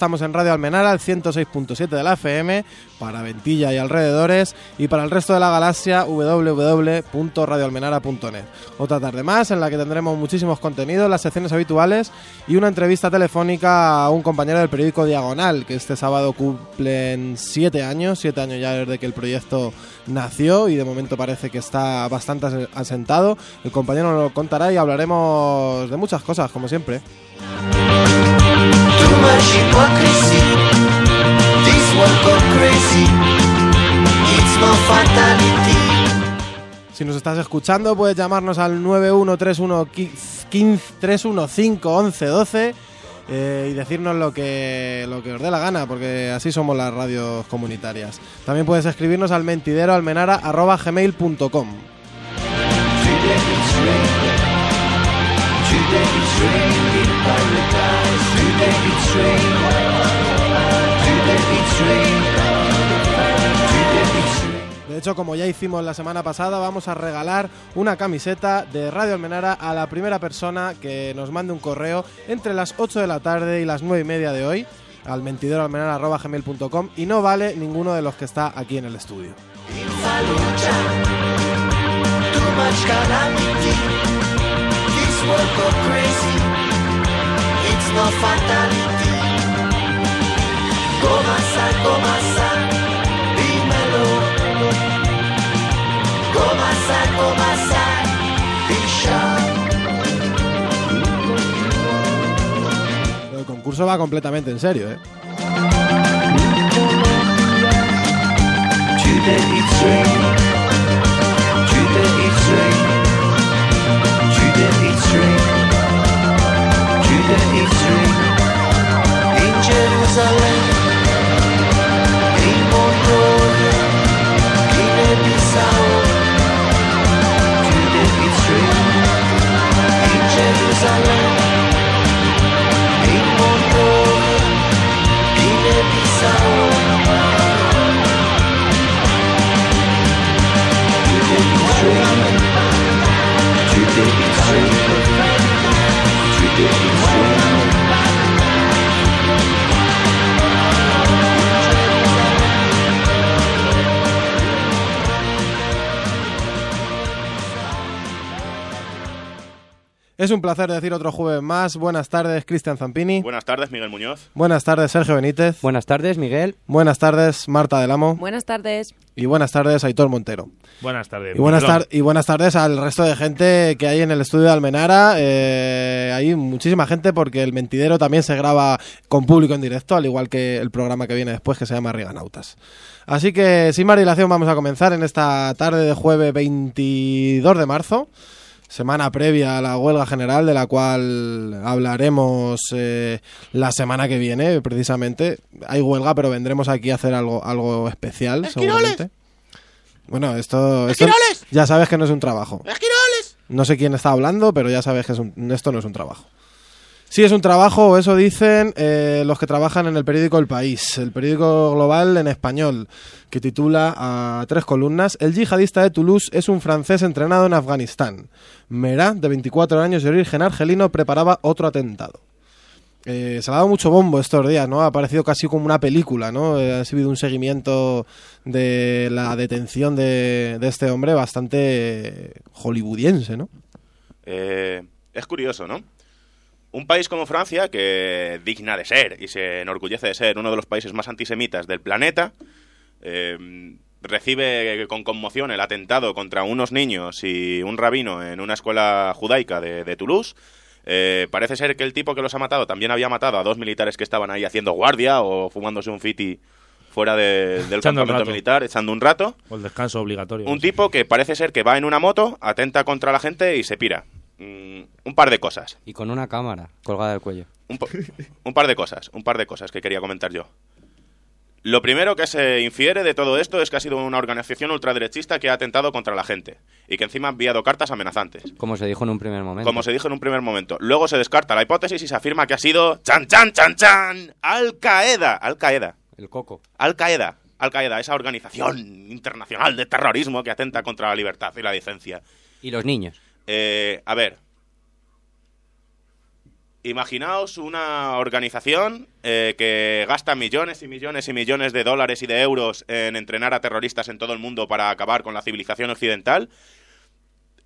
Estamos en Radio Almenara, al 106.7 de la FM, para Ventilla y alrededores, y para el resto de la galaxia, www.radioalmenara.net. Otra tarde más en la que tendremos muchísimos contenidos, las secciones habituales y una entrevista telefónica a un compañero del periódico Diagonal, que este sábado cumplen siete años, siete años ya desde que el proyecto nació y de momento parece que está bastante as- asentado. El compañero nos lo contará y hablaremos de muchas cosas, como siempre. Too much hypocrisy. This world go crazy. It's no fatality. Si nos estás escuchando, puedes llamarnos al 913151112 eh, y decirnos lo que, lo que os dé la gana, porque así somos las radios comunitarias. También puedes escribirnos al mentidero almenara.gmail.com. To the extreme. To the extreme in paradise. To the extreme. De hecho, como ya hicimos la semana pasada, vamos a regalar una camiseta de Radio Almenara a la primera persona que nos mande un correo entre las 8 de la tarde y las 9 y media de hoy al mentideroalmenara.gmail.com y no vale ninguno de los que está aquí en el estudio. It's no fatality. Go Masai, go Masai. Be sharp. El concurso va completamente en serio, ¿eh? To the history in Jerusalem, in to the history in Jerusalem, in To the history, to the history. When Es un placer decir otro jueves más. Buenas tardes, Cristian Zampini. Buenas tardes, Miguel Muñoz. Buenas tardes, Sergio Benítez. Buenas tardes, Miguel. Buenas tardes, Marta del Amo. Buenas tardes. Y buenas tardes, Aitor Montero. Buenas tardes. Y buenas, tar- y buenas tardes al resto de gente que hay en el estudio de Almenara. Eh, hay muchísima gente porque el mentidero también se graba con público en directo, al igual que el programa que viene después que se llama Riganautas. Así que sin más dilación vamos a comenzar en esta tarde de jueves 22 de marzo. Semana previa a la huelga general, de la cual hablaremos eh, la semana que viene, precisamente. Hay huelga, pero vendremos aquí a hacer algo, algo especial, seguramente. Bueno, esto, esto ya sabes que no es un trabajo. No sé quién está hablando, pero ya sabes que es un- esto no es un trabajo. Sí, es un trabajo, eso dicen eh, los que trabajan en el periódico El País, el periódico global en español, que titula a tres columnas, El yihadista de Toulouse es un francés entrenado en Afganistán. Merah, de 24 años de origen argelino, preparaba otro atentado. Eh, se ha dado mucho bombo estos días, ¿no? Ha parecido casi como una película, ¿no? Eh, ha sido un seguimiento de la detención de, de este hombre bastante hollywoodiense, ¿no? Es curioso, ¿no? Un país como Francia, que digna de ser y se enorgullece de ser uno de los países más antisemitas del planeta, eh, recibe con conmoción el atentado contra unos niños y un rabino en una escuela judaica de, de Toulouse. Eh, parece ser que el tipo que los ha matado también había matado a dos militares que estaban ahí haciendo guardia o fumándose un fiti fuera de- del Echando campamento militar, echando un rato. O el descanso obligatorio. Un tipo que parece ser que va en una moto, atenta contra la gente y se pira. Mm, un par de cosas. Y con una cámara colgada del cuello. Un, par de cosas, un par de cosas que quería comentar yo. Lo primero que se infiere de todo esto es que ha sido una organización ultraderechista que ha atentado contra la gente y que encima ha enviado cartas amenazantes, Como se dijo en un primer momento. como se dijo en un primer momento. Luego se descarta la hipótesis y se afirma que ha sido chan chan chan chan Al Qaeda, Al Qaeda, El coco. Al Qaeda, Al Qaeda, esa organización internacional de terrorismo que atenta contra la libertad y la decencia. Y los niños. Eh, a ver. Imaginaos una organización eh, que gasta millones y millones y millones de dólares y de euros en entrenar a terroristas en todo el mundo para acabar con la civilización occidental.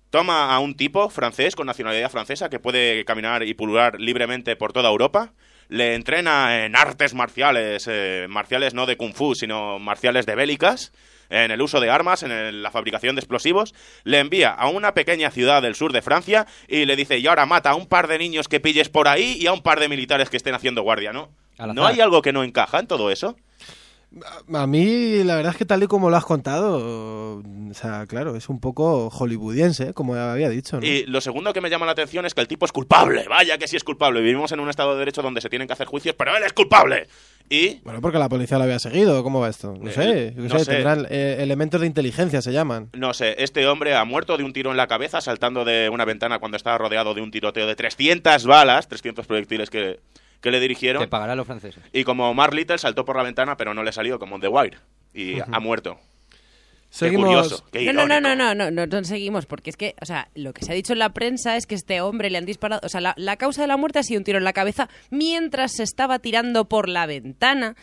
Toma a un tipo francés con nacionalidad francesa que puede caminar y pulular libremente por toda Europa. Le entrena en artes marciales, eh, marciales no de kung fu, sino marciales de bélicas, en el uso de armas, en el- la fabricación de explosivos. Le envía a una pequeña ciudad del sur de Francia y le dice, y ahora mata a un par de niños que pilles por ahí y a un par de militares que estén haciendo guardia, ¿no? ¿No hay algo que no encaja en todo eso? A mí, la verdad es que tal y como lo has contado, o sea, claro, es un poco hollywoodiense, ¿eh? como había dicho, ¿no? Y lo segundo que me llama la atención es que el tipo es culpable. Vaya que sí es culpable. Vivimos en un estado de derecho donde se tienen que hacer juicios, pero él es culpable. Y Bueno, porque la policía lo había seguido, ¿cómo va esto? No Eh, sé, no sé. tendrán eh, elementos de inteligencia, se llaman. no sé, este hombre ha muerto de un tiro en la cabeza saltando de una ventana cuando estaba rodeado de un tiroteo de 300 balas, 300 proyectiles que, que le Que dirigieron. pagarán los franceses. Y como Mark Little saltó por la ventana, pero no le salió como en The Wire. Y ha muerto. Qué Seguimos. curioso. Qué No, no, no, no, no, no, no, no seguimos, porque es que, o sea, lo que se ha dicho en la prensa es que este hombre le han disparado, o sea, la, la causa de la muerte ha sido un tiro en la cabeza mientras se estaba tirando por la ventana,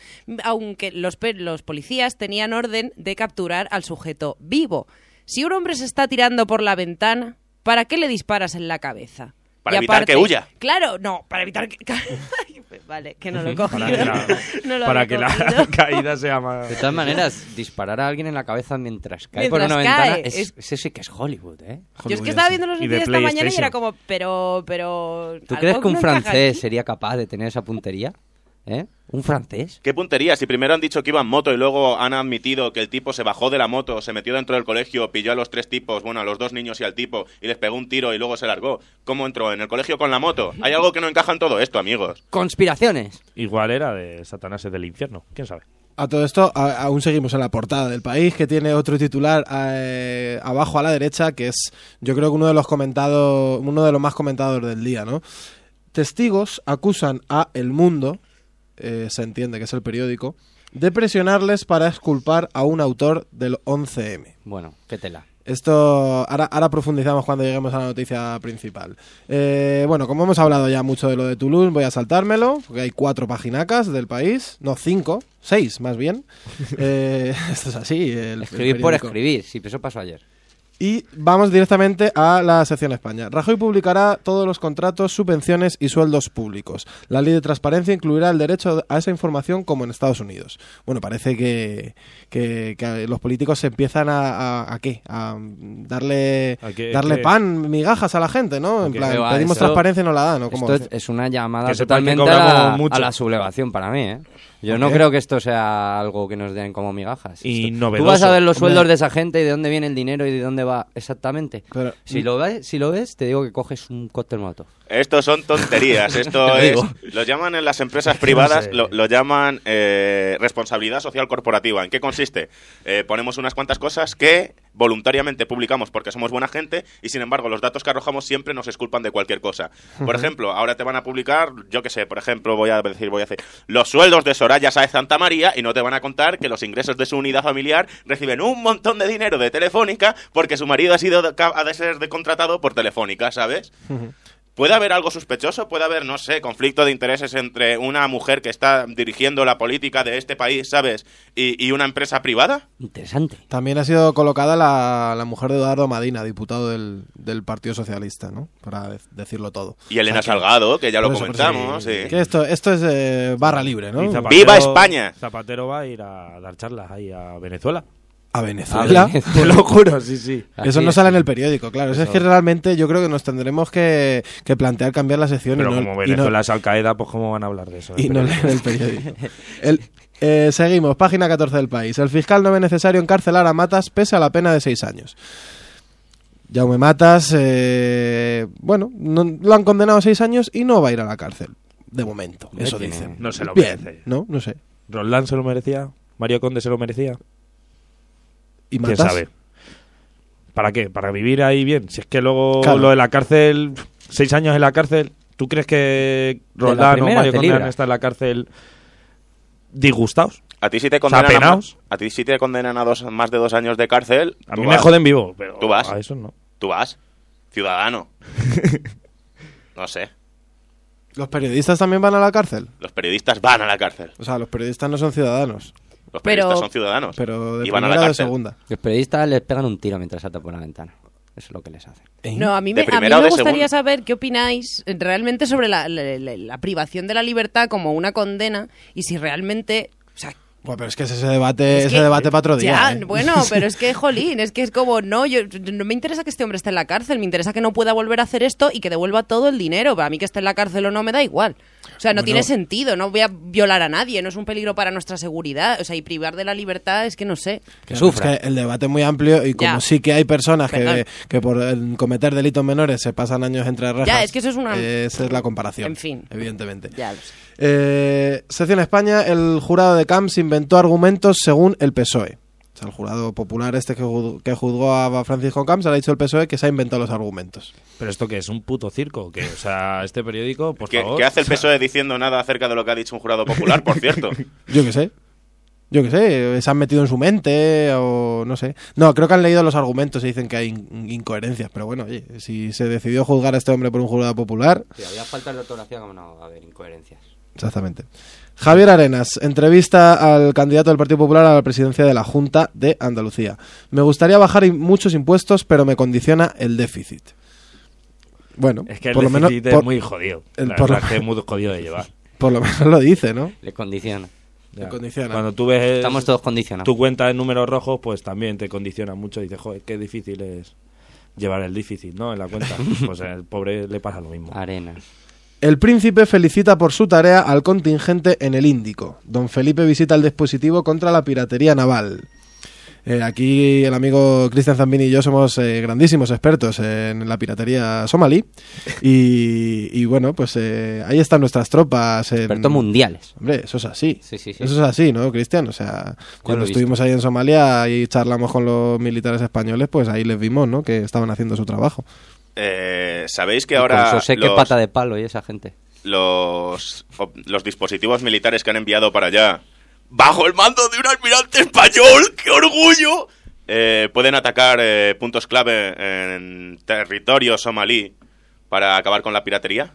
aunque los, pe- los policías tenían orden de capturar al sujeto vivo. Si un hombre se está tirando por la ventana, ¿para qué le disparas en la cabeza? Para Y evitar que huya. Claro, no, para evitar que... Vale, que no lo he cogido. Para que la, No lo para había que la cogido. caída sea más... De todas maneras, disparar a alguien en la cabeza mientras cae por una cae, ventana, es, es- ese sí que es Hollywood, ¿eh? Yo es que estaba viendo los vídeos esta mañana y era como, pero, pero... ¿Tú crees que un francés aquí. sería capaz de tener esa puntería? ¿Eh? ¿Un francés? Qué puntería, si primero han dicho que iba en moto y luego han admitido que el tipo se bajó de la moto, se metió dentro del colegio, pilló a los tres tipos, bueno, a los dos niños y al tipo, y les pegó un tiro y luego se largó. ¿Cómo entró? ¿En el colegio con la moto? Hay algo que no encaja en todo esto, amigos. ¡Conspiraciones! Igual era de Satanás del infierno. ¿Quién sabe? A todo esto, a- aún seguimos en la portada del país, que tiene otro titular eh, abajo a la derecha, que es, yo creo que uno de los comentados, uno de los más comentados del día, ¿no? Testigos acusan a El Mundo, eh, se entiende que es el periódico, de presionarles para exculpar a un autor del 11M. Bueno, qué tela. Esto ahora, ahora profundizamos cuando lleguemos a la noticia principal. Eh, bueno, como hemos hablado ya mucho de lo de Toulouse, voy a saltármelo, porque hay cuatro paginacas del país, no cinco, seis más bien. Eh, esto es así. el- el Escribir por escribir, sí, eso pasó ayer. Y vamos directamente a la sección España. Rajoy publicará todos los contratos, subvenciones y sueldos públicos. La ley de transparencia incluirá el derecho a esa información como en Estados Unidos. Bueno, parece que, que- que los políticos se empiezan a, a, ¿a qué? A darle, ¿A qué- darle qué? pan, migajas a la gente, ¿no? En plan, pedimos esto- transparencia y no la dan, ¿no? ¿Cómo Esto es, es una llamada totalmente a la, a la sublevación para mí, ¿eh? Yo ¿Por no creo que esto sea algo que nos den como migajas. Y Esto- novedoso. Tú vas a ver los Hombre. sueldos de esa gente y de dónde viene el dinero y de dónde va exactamente. Pero- si, lo ves, si lo ves, te digo que coges un cóctel molotov. Esto son tonterías. Esto es. Lo llaman en las empresas privadas, lo, lo llaman eh, responsabilidad social corporativa. ¿En qué consiste? Eh, ponemos unas cuantas cosas que voluntariamente publicamos porque somos buena gente y sin embargo los datos que arrojamos siempre nos esculpan de cualquier cosa. Por ejemplo, ahora te van a publicar, yo qué sé, por ejemplo, voy a decir, voy a decir, los sueldos de Soraya Sáez Santa María y no te van a contar que los ingresos de su unidad familiar reciben un montón de dinero de Telefónica porque su marido ha sido ha de ser contratado por Telefónica, ¿sabes? ¿Puede haber algo sospechoso? ¿Puede haber, no sé, conflicto de intereses entre una mujer que está dirigiendo la política de este país, ¿sabes? Y, y una empresa privada? Interesante. También ha sido colocada la, la mujer de Eduardo Madina, diputado del, del Partido Socialista, ¿no? Para de- decirlo todo. Y Elena O sea que- Salgado, que ya lo comentamos. sí. Que esto, esto es eh, barra libre, ¿no? Zapatero- ¡Viva España! Zapatero va a ir a dar charlas ahí a Venezuela. A Venezuela. Te lo juro, sí, sí. Eso no es. sale en el periódico, claro. Eso es que realmente yo creo que nos tendremos que, que plantear cambiar la sección Pero y no, como y no- Venezuela es Al Qaeda, pues cómo van a hablar de eso. y no leer el periódico. El- eh, seguimos, página 14 del país. El fiscal no ve necesario encarcelar a Matas pese a la pena de seis años. Jaume Matas, eh, bueno, no- lo han condenado a seis años y no va a ir a la cárcel. De momento, eso dicen. no se lo Bien, merece. ¿no? No sé. Roldán se lo merecía. Mario Conde se lo merecía. ¿Y ¿Quién sabe? ¿Para qué? ¿Para vivir ahí bien? Si es que luego Claro. lo de la cárcel, seis años en la cárcel, ¿tú crees que Roldán o Mario te Conde han libra. estado en la cárcel disgustados? A ti si te sea, condenan, a, penaos. a ti si te condenan a dos, más de dos años de cárcel, A mí me joden vivo, pero Tú vas. a eso no. Tú vas, ciudadano. no sé. ¿Los periodistas también van a la cárcel? Los periodistas van a la cárcel. O sea, los periodistas no son ciudadanos, Los Pero- periodistas son ciudadanos. pero de y van a la cárcel. segunda. Los periodistas les pegan un tiro mientras salta por la ventana. Eso es lo que les hacen. No, a mí ¿De me, a mí me gustaría segunda? saber qué opináis eh, realmente sobre la, la- la- la privación de la libertad como una condena y si realmente... O sea, Bueno, pero es que ese debate, Es ese que- debate para otro día. ya, ¿eh? bueno, pero es que, jolín, es que es como, no, yo, no me interesa que este hombre esté en la cárcel, me interesa que no pueda volver a hacer esto y que devuelva todo el dinero. Para mí que esté en la cárcel o no me da igual. O sea, no Bueno. tiene sentido, no voy a violar a nadie, no es un peligro para nuestra seguridad. O sea, y privar de la libertad es que no sé. Que sufra. es que el debate es muy amplio y como Ya. sí que hay personas que, que por el cometer delitos menores se pasan años entre rejas. Ya, es que eso es una- eh, esa es la comparación. En fin. Evidentemente. Ya lo sé. Eh, sección España, el jurado de Camps inventó argumentos según el PSOE. El jurado popular este que, juz- que juzgó a Francisco Camps ha dicho el PSOE que se ha inventado los argumentos. Pero esto que es un puto circo, que o sea, este periódico, por ¿Qué, favor. qué hace el PSOE diciendo nada acerca de lo que ha dicho un jurado popular, por cierto? Yo qué sé. Yo qué sé, se han metido en su mente o no sé. No, creo que han leído los argumentos y dicen que hay in- incoherencias. Pero bueno, oye, si se decidió juzgar a este hombre por un jurado popular, Si había faltas de ortografía, como no va a haber incoherencias. Exactamente. Javier Arenas, entrevista al candidato del Partido Popular a la presidencia de la Junta de Andalucía. Me gustaría bajar muchos impuestos, pero me condiciona el déficit. Bueno, Es que el por, lo menos, déficit por, es muy jodido. el- La por lo- es que es muy jodido de llevar. por lo menos lo dice, ¿no? Le condiciona. Ya. condiciona. Cuando tú ves Estamos todos condicionados. tu cuenta en números rojos, pues también te condiciona mucho. Dices, joder, qué difícil es llevar el déficit, ¿no? En la cuenta. Pues al pobre le pasa lo mismo. Arena. El príncipe felicita por su tarea al contingente en el Índico. Don Felipe visita el dispositivo contra la piratería naval. Eh, aquí el amigo Cristian Zambini y yo somos eh, grandísimos expertos en la piratería somalí. Y, y bueno, pues eh, ahí están nuestras tropas. en- Expertos mundiales. Hombre, eso es así. Sí, sí, sí. Eso es así, ¿no, Cristian? O sea, cuando estuvimos ahí en Somalia y charlamos con los militares españoles, pues ahí les vimos, ¿no? Que estaban haciendo su trabajo. Eh, ¿Sabéis que Y ahora eso sé qué los, pata de palo y esa gente. los, los dispositivos militares que han enviado para allá, bajo el mando de un almirante español, ¡qué orgullo! Eh, pueden atacar eh, puntos clave en territorio somalí para acabar con la piratería?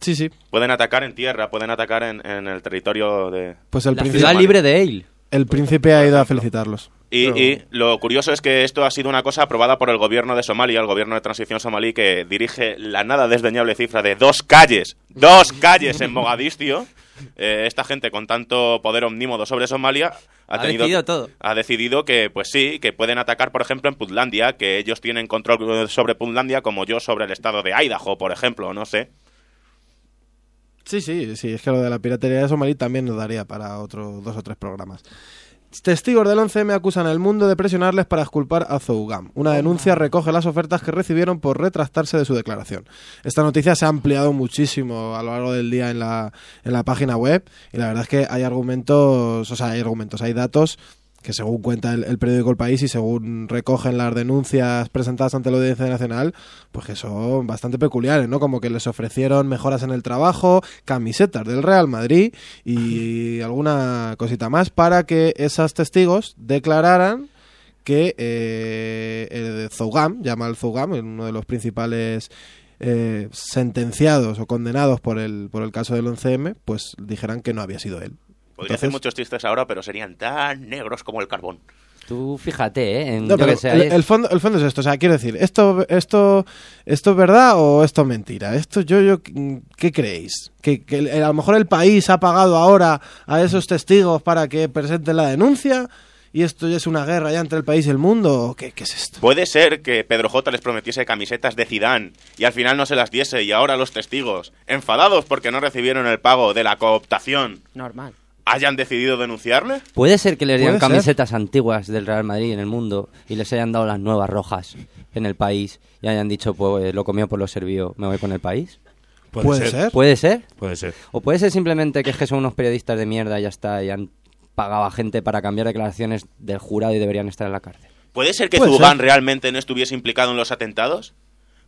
Sí, sí. Pueden atacar en tierra, pueden atacar en, en el territorio de... Pues el La príncipe, ciudad libre de Eil. el príncipe ha ido a felicitarlos. Y, Pero- y lo curioso es que esto ha sido una cosa aprobada por el gobierno de Somalia, el gobierno de transición somalí, que dirige la nada desdeñable cifra de dos calles, dos calles en Mogadiscio. Eh, esta gente con tanto poder omnímodo sobre Somalia ha, Ha tenido, decidido todo. ha decidido que, pues sí, que pueden atacar, por ejemplo, en Puntlandia, que ellos tienen control sobre Puntlandia como yo sobre el estado de Idaho, por ejemplo, no sé. Sí, sí, sí, es que lo de la piratería de Somalí también nos daría para otros dos o tres programas. Testigos del 11M acusan al mundo de presionarles para exculpar a Zougam. Una denuncia recoge las ofertas que recibieron por retractarse de su declaración. Esta noticia se ha ampliado muchísimo a lo largo del día en la, en la página web y la verdad es que hay argumentos, o sea, hay argumentos, hay datos que según cuenta el, el periódico El País y según recogen las denuncias presentadas ante la Audiencia Nacional, pues que son bastante peculiares, ¿no? Como que les ofrecieron mejoras en el trabajo, camisetas del Real Madrid y alguna cosita más para que esos testigos declararan que eh, el Zougam, llama al Zougam, uno de los principales eh, sentenciados o condenados por el, por el caso del 11M, pues dijeran que no había sido él. Podría hacer Entonces- muchos chistes ahora, pero serían tan negros como el carbón. Tú fíjate, ¿eh? En, No, pero que sé, el, fondo, el fondo es esto, o sea, quiero decir, esto, esto, esto es verdad o esto es mentira. Esto yo, yo, ¿qué creéis? Que, que el- a lo mejor el país ha pagado ahora a esos testigos para que presenten la denuncia y esto ya es una guerra ya entre el país y el mundo. ¿O qué, qué es esto? Puede ser que Pedro J les prometiese camisetas de Zidane y al final no se las diese y ahora los testigos, enfadados porque no recibieron el pago de la cooptación, Normal. Hayan decidido denunciarle. Puede ser que les dieran ser. camisetas antiguas del Real Madrid en el mundo y les hayan dado las nuevas rojas en el país y hayan dicho, pues lo comió por lo servido, me voy con el país. Puede ser. ¿Puede ser? Puede ser. O puede ser simplemente que es que son unos periodistas de mierda y ya está, y han pagado a gente para cambiar declaraciones del jurado y deberían estar en la cárcel. ¿Puede ser que ser. realmente no estuviese implicado en los atentados?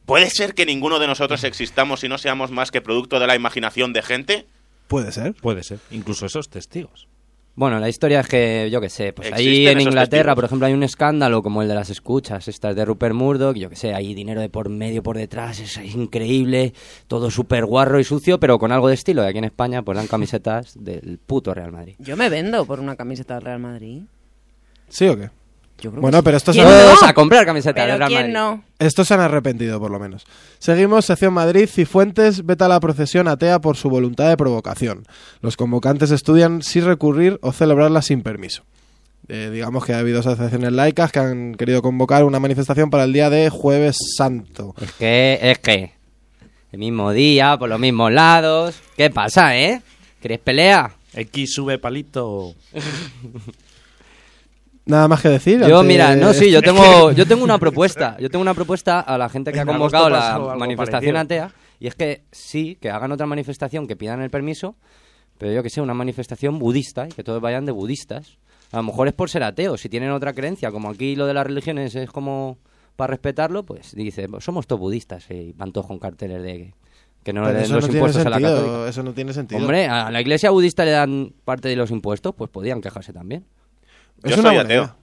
¿Puede ser que ninguno de nosotros existamos y no seamos más que producto de la imaginación de gente? Puede ser. Puede ser. Incluso esos testigos. Bueno, la historia es que, yo qué sé, pues ahí en Inglaterra, testigos. por ejemplo, hay un escándalo como el de las escuchas, estas de Rupert Murdoch, yo qué sé, hay dinero de por medio, por detrás, es increíble, todo súper guarro y sucio, pero con algo de estilo. Y aquí en España, pues dan camisetas del puto Real Madrid. Yo me vendo por una camiseta del Real Madrid. ¿Sí o qué? Yo creo Bueno, que sí. pero esto se, ¿Quién Todos no? a comprar camisetas del Pero Real ¿quién Madrid. no? estos se han arrepentido, por lo menos. Seguimos, sección Madrid. Cifuentes veta la procesión atea por su voluntad de provocación. Los convocantes estudian si recurrir o celebrarla sin permiso. Eh, digamos que ha habido asociaciones laicas que han querido convocar una manifestación para el día de Jueves Santo. Es que, es que, el mismo día, por los mismos lados. ¿Qué pasa, eh? ¿Queréis pelea? X sube palito. Nada más que decir. Yo, ante- mira, no, sí, yo tengo, yo tengo una propuesta. Yo tengo una propuesta a la gente que ha En convocado la manifestación parecido. atea. Y es que sí, que hagan otra manifestación, que pidan el permiso, pero yo que sé, una manifestación budista y que todos vayan de budistas. A lo mejor es por ser ateos. Si tienen otra creencia, como aquí lo de las religiones es como para respetarlo, pues dice, pues somos todos budistas y van todos con carteles de que no le Pero den eso los no impuestos a la católica. Eso no tiene sentido. Hombre, a la iglesia budista le dan parte de los impuestos, pues podían quejarse también. Es Yo una soy ateo. idea.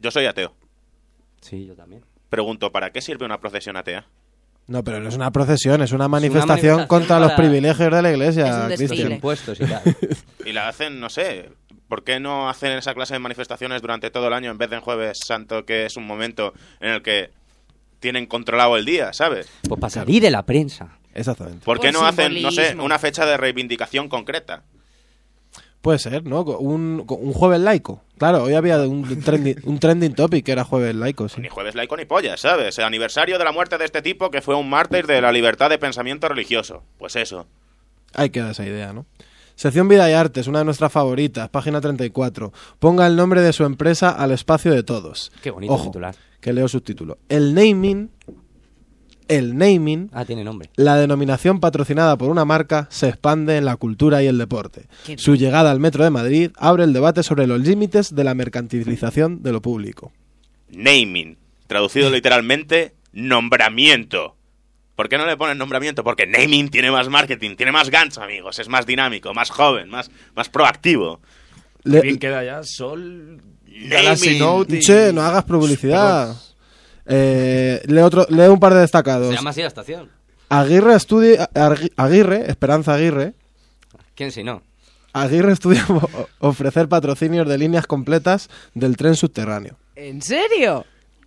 Yo soy ateo. Sí, yo también. Pregunto, ¿para qué sirve una procesión atea? No, pero no es una procesión, es una manifestación, manifestación contra los privilegios de la Es iglesia. un desfile. Cristian. Impuestos y tal. Y la hacen, no sé, ¿por qué no hacen esa clase de manifestaciones durante todo el año en vez de en Jueves Santo, que es un momento en el que tienen controlado el día, ¿sabes? Pues para salir de la prensa. Exactamente. ¿Por qué Por no hacen, no sé, una fecha de reivindicación concreta? Puede ser, ¿no? Un, un jueves laico. Claro, hoy había un trending, un trending topic que era jueves laico, sí. Ni jueves laico ni polla, ¿sabes? El aniversario de la muerte de este tipo que fue un mártir de la libertad de pensamiento religioso. Pues eso. Ahí queda esa idea, ¿no? Sección Vida y Artes, una de nuestras favoritas, página 34. Ponga el nombre de su empresa al espacio de todos. Qué bonito Ojo, titular. que leo subtítulo. El naming, el naming, Ah, tiene nombre. la denominación patrocinada por una marca, se expande en la cultura y el deporte. Qué Su llegada al Metro de Madrid abre el debate sobre los límites de la mercantilización de lo público. Naming. Traducido literalmente, nombramiento. ¿Por qué no le ponen nombramiento? Porque naming tiene más marketing, tiene más gancho, amigos. Es más dinámico, más joven, más, más proactivo. Le- Bien queda ya Sol. Galaxy Note y... Che, no hagas publicidad. Eh, leo, otro, leo un par de destacados. Se llama así la estación. Aguirre estudia, Aguirre, Esperanza Aguirre, ¿Quién si no? Aguirre estudia ofrecer patrocinios de líneas completas del tren subterráneo. ¿En serio?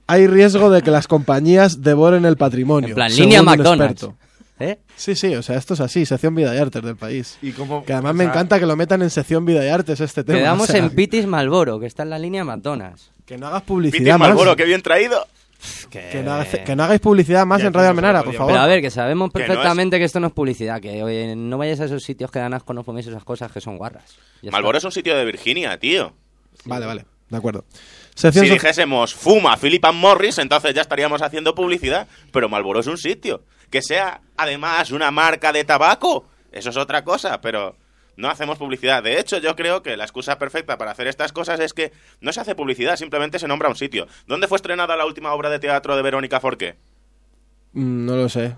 Hay riesgo de que las compañías devoren el patrimonio. En plan, según línea un McDonald's. experto. ¿Eh? Sí, sí, o sea, esto es así, sección vida y artes del país. Y como, Que además o me sea, encanta que lo metan en sección vida y artes este tema. Quedamos o sea, en Pitis Malboro, que está en la línea McDonald's. Que no hagas publicidad más. Malboro, qué bien traído. Que no, hace- que no hagáis publicidad más Ya en Radio Almenara, por favor. Pero a ver, que sabemos Que no perfectamente que esto no es publicidad, que oye, no vayáis a esos sitios que dan asco, no fuméis esas cosas que son guarras. Malboro es un sitio de Virginia, tío. Vale, vale, de acuerdo. Sección Si so- dijésemos fuma Philip and Morris, entonces ya estaríamos haciendo publicidad. Pero Marlboro es un sitio. Que sea además una marca de tabaco, eso es otra cosa, pero no hacemos publicidad. De hecho, yo creo que la excusa perfecta para hacer estas cosas es que no se hace publicidad, simplemente se nombra un sitio. ¿Dónde fue estrenada la última obra de teatro de Verónica Forqué? Mm, No lo sé.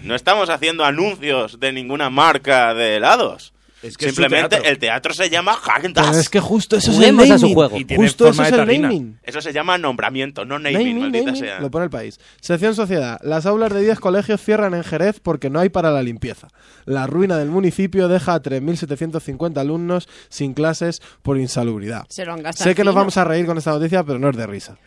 No estamos haciendo anuncios de ninguna marca de helados. Es que Simplemente teatro. el teatro se llama Pero Häagen-Dazs. es que justo eso Juguemos es el a su naming. juego. Y tiene Justo eso es el naming. Eso se llama nombramiento, no naming, Naming, maldita naming, sea. lo pone el país. Sección Sociedad. Las aulas de 10 colegios cierran en Jerez porque no hay para la limpieza. La ruina del municipio deja a 3.750 alumnos sin clases por insalubridad. Se lo han gastado. Sé que nos vamos a reír con esta noticia, pero no es de risa.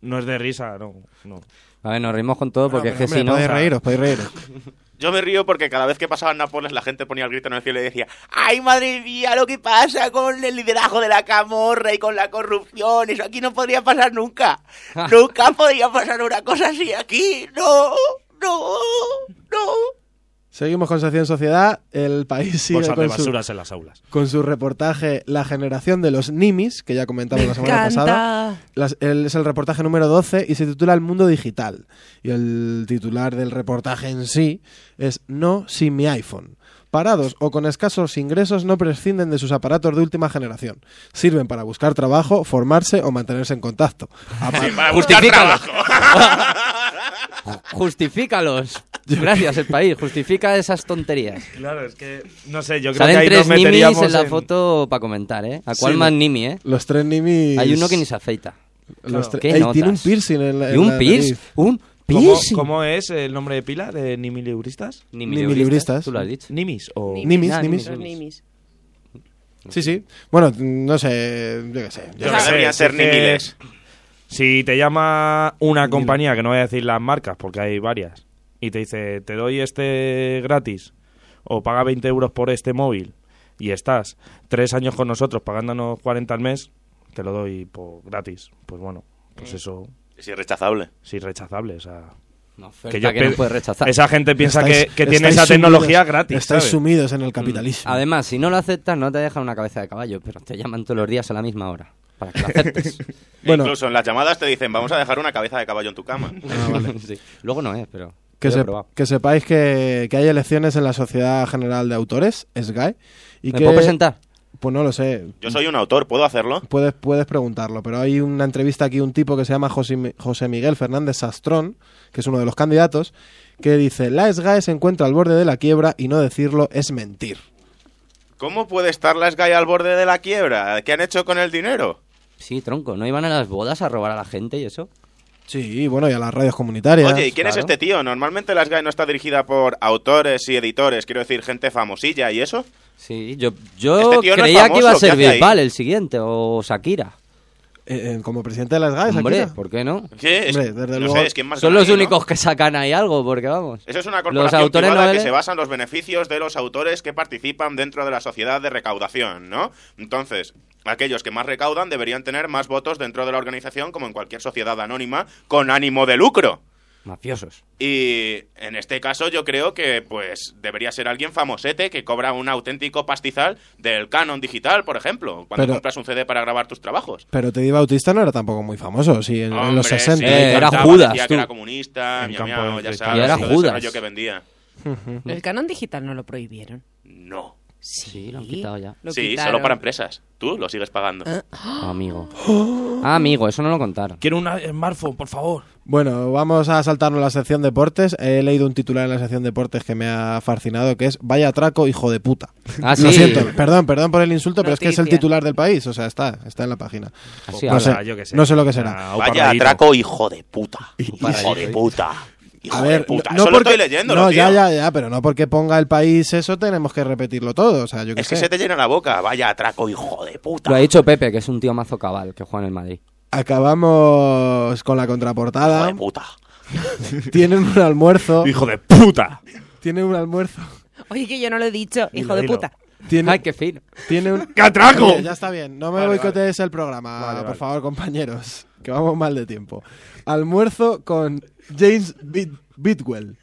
No es de risa, no. no. A ver, nos reímos con todo porque No, es pero, que hombre, si no... podéis reíros, podéis reíros. Yo me río porque cada vez que pasaba en Nápoles la gente ponía el grito en el cielo y decía ¡Ay, madre mía, lo que pasa con el liderazgo de la camorra y con la corrupción! Eso aquí no podría pasar nunca. nunca podría pasar una cosa así aquí. No, no, no. Seguimos con Sección Sociedad. El país sigue Bolsas con su, basuras en las aulas. con su reportaje La generación de los nimis, que ya comentamos la semana pasada. Las- el- es el reportaje número 12 y se titula El mundo digital. Y el titular del reportaje en sí es No sin mi iPhone. Parados o con escasos ingresos no prescinden de sus aparatos de última generación. Sirven para buscar trabajo, formarse o mantenerse en contacto. Sí, para buscar trabajo. Justifícalos. Gracias, el país. Justifica esas tonterías. Claro, es que, no sé, yo creo que Salen ahí tres nos nimis en la en- foto para comentar, ¿eh? ¿A cuál Sí, más nimi, eh? Los tres nimis. Hay uno que ni se aceita. los tre- ¿Qué Ey, notas? tiene un piercing en la ¿Y un la piercing? ¿Un ¿Cómo, piercing? cómo es el nombre de pila de Nimilibristas? Nimilibristas. Tú lo has dicho. ¿Nimis o...? Nimis. Nimis, Ah, nimis. Sí, sí. Bueno, no sé. Yo qué sé. Yo que sé. deberían ser es que- nimiles. Si te llama una compañía, que no voy a decir las marcas porque hay varias, y te dice, te doy este gratis, o paga 20 euros por este móvil, y estás tres años con nosotros pagándonos 40 al mes, te lo doy por gratis. Pues bueno, pues eso Es irrechazable. es irrechazable. O sea, Una que no puedes rechazar. Esa gente piensa Estáis- que, que tiene esa tecnología gratis. Estáis ¿sabes? sumidos en el capitalismo. Además, si no lo aceptas, no te dejan una cabeza de caballo, pero te llaman todos los días a la misma hora. Para que lo aceptes. Bueno. Incluso en las llamadas te dicen, vamos a dejar una cabeza de caballo en tu cama. Ah, vale. Sí. Luego no es, pero. Que, se- que sepáis que, que hay elecciones en la Sociedad General de Autores, SGAE. Y ¿Me que, puedo presentar? Pues no lo sé. Yo soy un autor, ¿puedo hacerlo? Puedes, puedes preguntarlo, pero hay una entrevista aquí, un tipo que se llama José, José Miguel Fernández Sastrón, que es uno de los candidatos, que dice, la SGAE se encuentra al borde de la quiebra y no decirlo es mentir. ¿Cómo puede estar la Sky al borde de la quiebra? ¿Qué han hecho con el dinero? Sí, tronco. ¿No iban a las bodas a robar a la gente y eso? Sí, bueno, y a las radios comunitarias. Oye, ¿y quién es este tío? Normalmente la Sky no está dirigida por autores y editores, quiero decir, gente famosilla y eso. Sí, yo, yo Este no creía que iba a famoso, ¿qué ser? Bisbal el siguiente, o Shakira. Eh, eh, como presidente de las SGAE, Hombre, Shakira. ¿por qué no? Hombre, desde no luego- sé, es quien más Son los ahí, ¿no? únicos que sacan ahí algo, porque vamos. Eso es una Los corporación autores privada noveles- que se basa en los beneficios de los autores que participan dentro de la sociedad de recaudación, ¿no? Entonces, aquellos que más recaudan deberían tener más votos dentro de la organización como en cualquier sociedad anónima con ánimo de lucro. Mafiosos. Y en este caso yo creo que pues debería ser alguien famosete que cobra un auténtico pastizal del canon digital, por ejemplo, cuando Pero- compras un CD para grabar tus trabajos. Pero Teddy Bautista no era tampoco muy famoso, sí, en, en los Hombre, 60. sí, Eh, era cantaba, Judas, decía tú. que era comunista, En campo ya sabes, Y era Judas. rollo que vendía. El canon digital no lo prohibieron. No. Sí, lo han quitado ya. Lo sí, quitaron. solo para empresas. Tú lo sigues pagando. Ah, amigo. Ah, amigo, eso no lo contaron. Quiero un smartphone, por favor. Bueno, vamos a saltarnos la sección deportes. He leído un titular en la sección deportes que me ha fascinado, que es Vaya atraco, hijo de puta. Ah, Lo siento, perdón, perdón por el insulto, pero es que es el titular del país, o sea, está, está en la página. Así No habla. sé, Ah, yo qué sé. no sé lo que será. Ah, Vaya atraco, hijo de puta. Hijo de puta. Hijo A de ver, puta. no, Eso porque, lo estoy leyendo, No, tío. ya, ya, ya, pero no porque ponga el país eso tenemos que repetirlo todo, o sea, yo qué Es que se te llena la boca. Vaya atraco, hijo de puta. Lo ha dicho Pepe, que es un tío mazo cabal que juega en el Madrid. Acabamos con la Hijo contraportada. de puta. Tienen un almuerzo. ¡Hijo de puta! Tienen un almuerzo. Oye, que yo no lo he dicho, hijo Dilo, de puta. Tiene, Ay, qué fino. tiene un... ¡Qué atraco! Oye, ya está bien, no me Vale, boicotees el programa, Vale, por vale. favor, compañeros, que vamos mal de tiempo. Almuerzo con James Bid- Bidwell.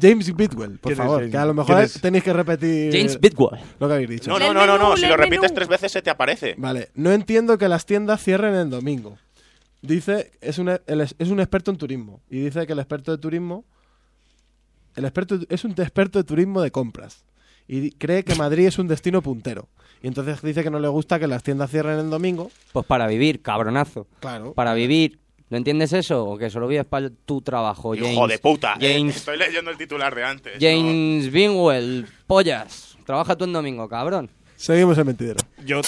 James Bidwell, por ¿Quién es favor, que a lo ¿Quién mejor es? tenéis que repetir James Bidwell. lo que habéis dicho. No, no, no, no, no. Si lo repites tres veces se te aparece. Vale, no entiendo que las tiendas cierren el domingo. Dice, es un, el- es un experto en turismo. Y dice que el experto de turismo. El experto es un experto de turismo de compras. Y cree que Madrid es un destino puntero. Y entonces dice que no le gusta que las tiendas cierren el domingo. Pues para vivir, cabronazo. Claro. Para vivir. ¿No entiendes eso? ¿O que solo vives para tu trabajo, James? Hijo de puta. Eh, James, Estoy leyendo el titular de antes. ¿no? James Bingwell, pollas. Trabaja tú en domingo, cabrón. Seguimos el mentidero. Yo.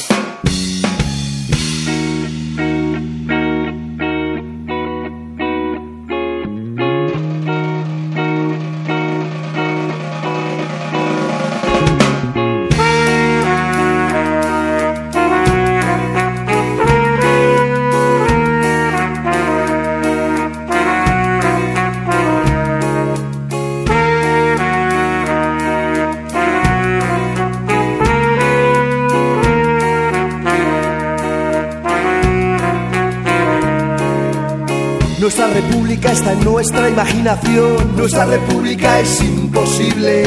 Nuestra imaginación. Nuestra república es imposible.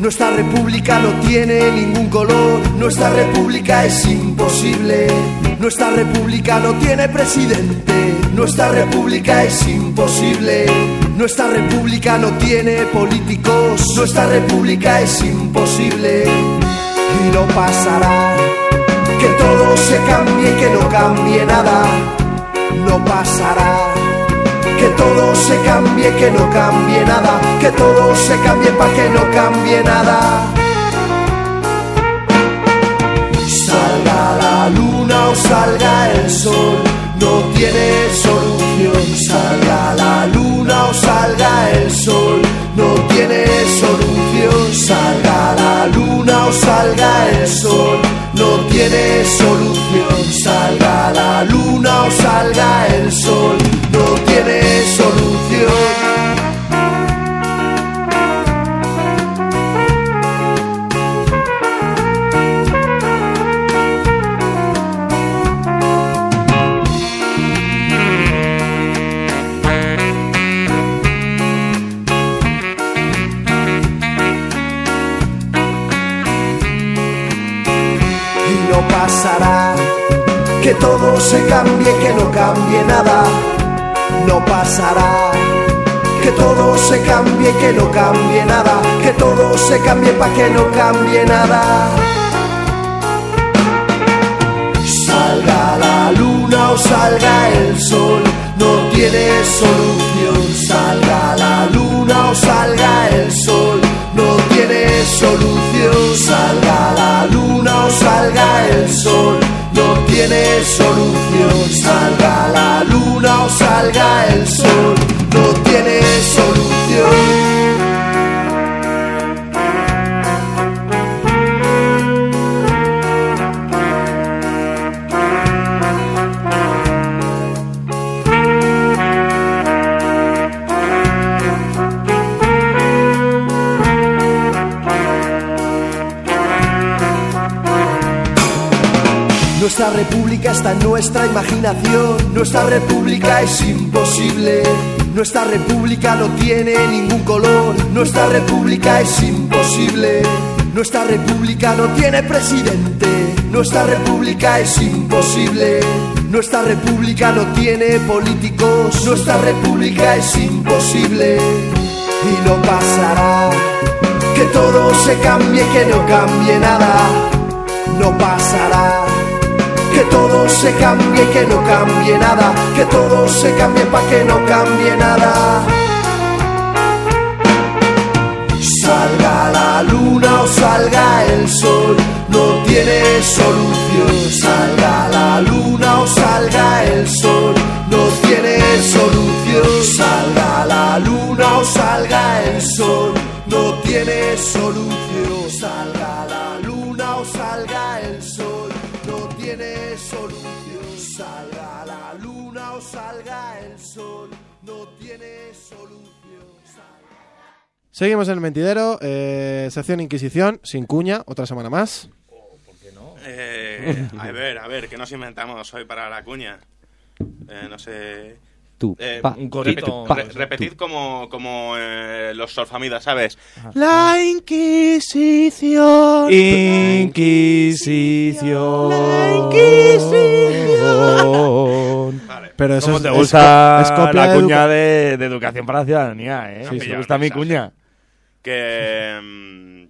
Nuestra república no tiene ningún color. Nuestra república es imposible. Nuestra república no tiene presidente. Nuestra república es imposible. Nuestra república no tiene políticos. Nuestra república es imposible. Y no pasará. Que todo se cambie, que no cambie nada. No pasará que todo se cambie, que no cambie nada, que todo se cambie para que no cambie nada. Salga la luna o salga el sol, no tiene solución. Salga la luna o salga el sol, no tiene solución. Salga la luna o salga el sol, no tiene solución. Salga la luna o salga el sol, no tiene solución. Que todo se cambie, que no cambie nada. Que todo se cambie, que no cambie nada. Que todo se cambie para que no cambie nada. Salga la luna o salga el sol, no tiene solución. Salga la luna o salga el sol, no tiene solución. Salga la luna o salga el sol, no tiene solución. Salga la luna o salga el sol, no tiene solución. Nuestra república está en nuestra imaginación. Nuestra república es imposible. Nuestra república no tiene ningún color. Nuestra república es imposible. Nuestra república no tiene presidente. Nuestra república es imposible. Nuestra república no tiene políticos. Nuestra república es imposible. Y no pasará. Que todo se cambie, que no cambie nada. No pasará que todo se cambie, que no cambie nada, que todo se cambie para que no cambie nada. Salga la luna o salga el sol, no tiene solución. Salga la luna o salga el sol, no tiene solución. Salga la luna o salga el sol, no tiene solución. Salga Seguimos en el mentidero. eh, sección Inquisición, sin cuña, otra semana más. Eh, a ver, a ver, ¿qué nos inventamos hoy para la cuña? Eh, no sé. tu, Eh, pa, un corito, Re- repetid como, como eh, los solfamidas, ¿sabes? La Inquisición. Inquisición. Vale. Pero eso ¿Cómo es, te es gusta es copia la cuña de, de educación para la ciudadanía, eh? Sí, ¿Te sí. gusta mi cuña? Que. mm,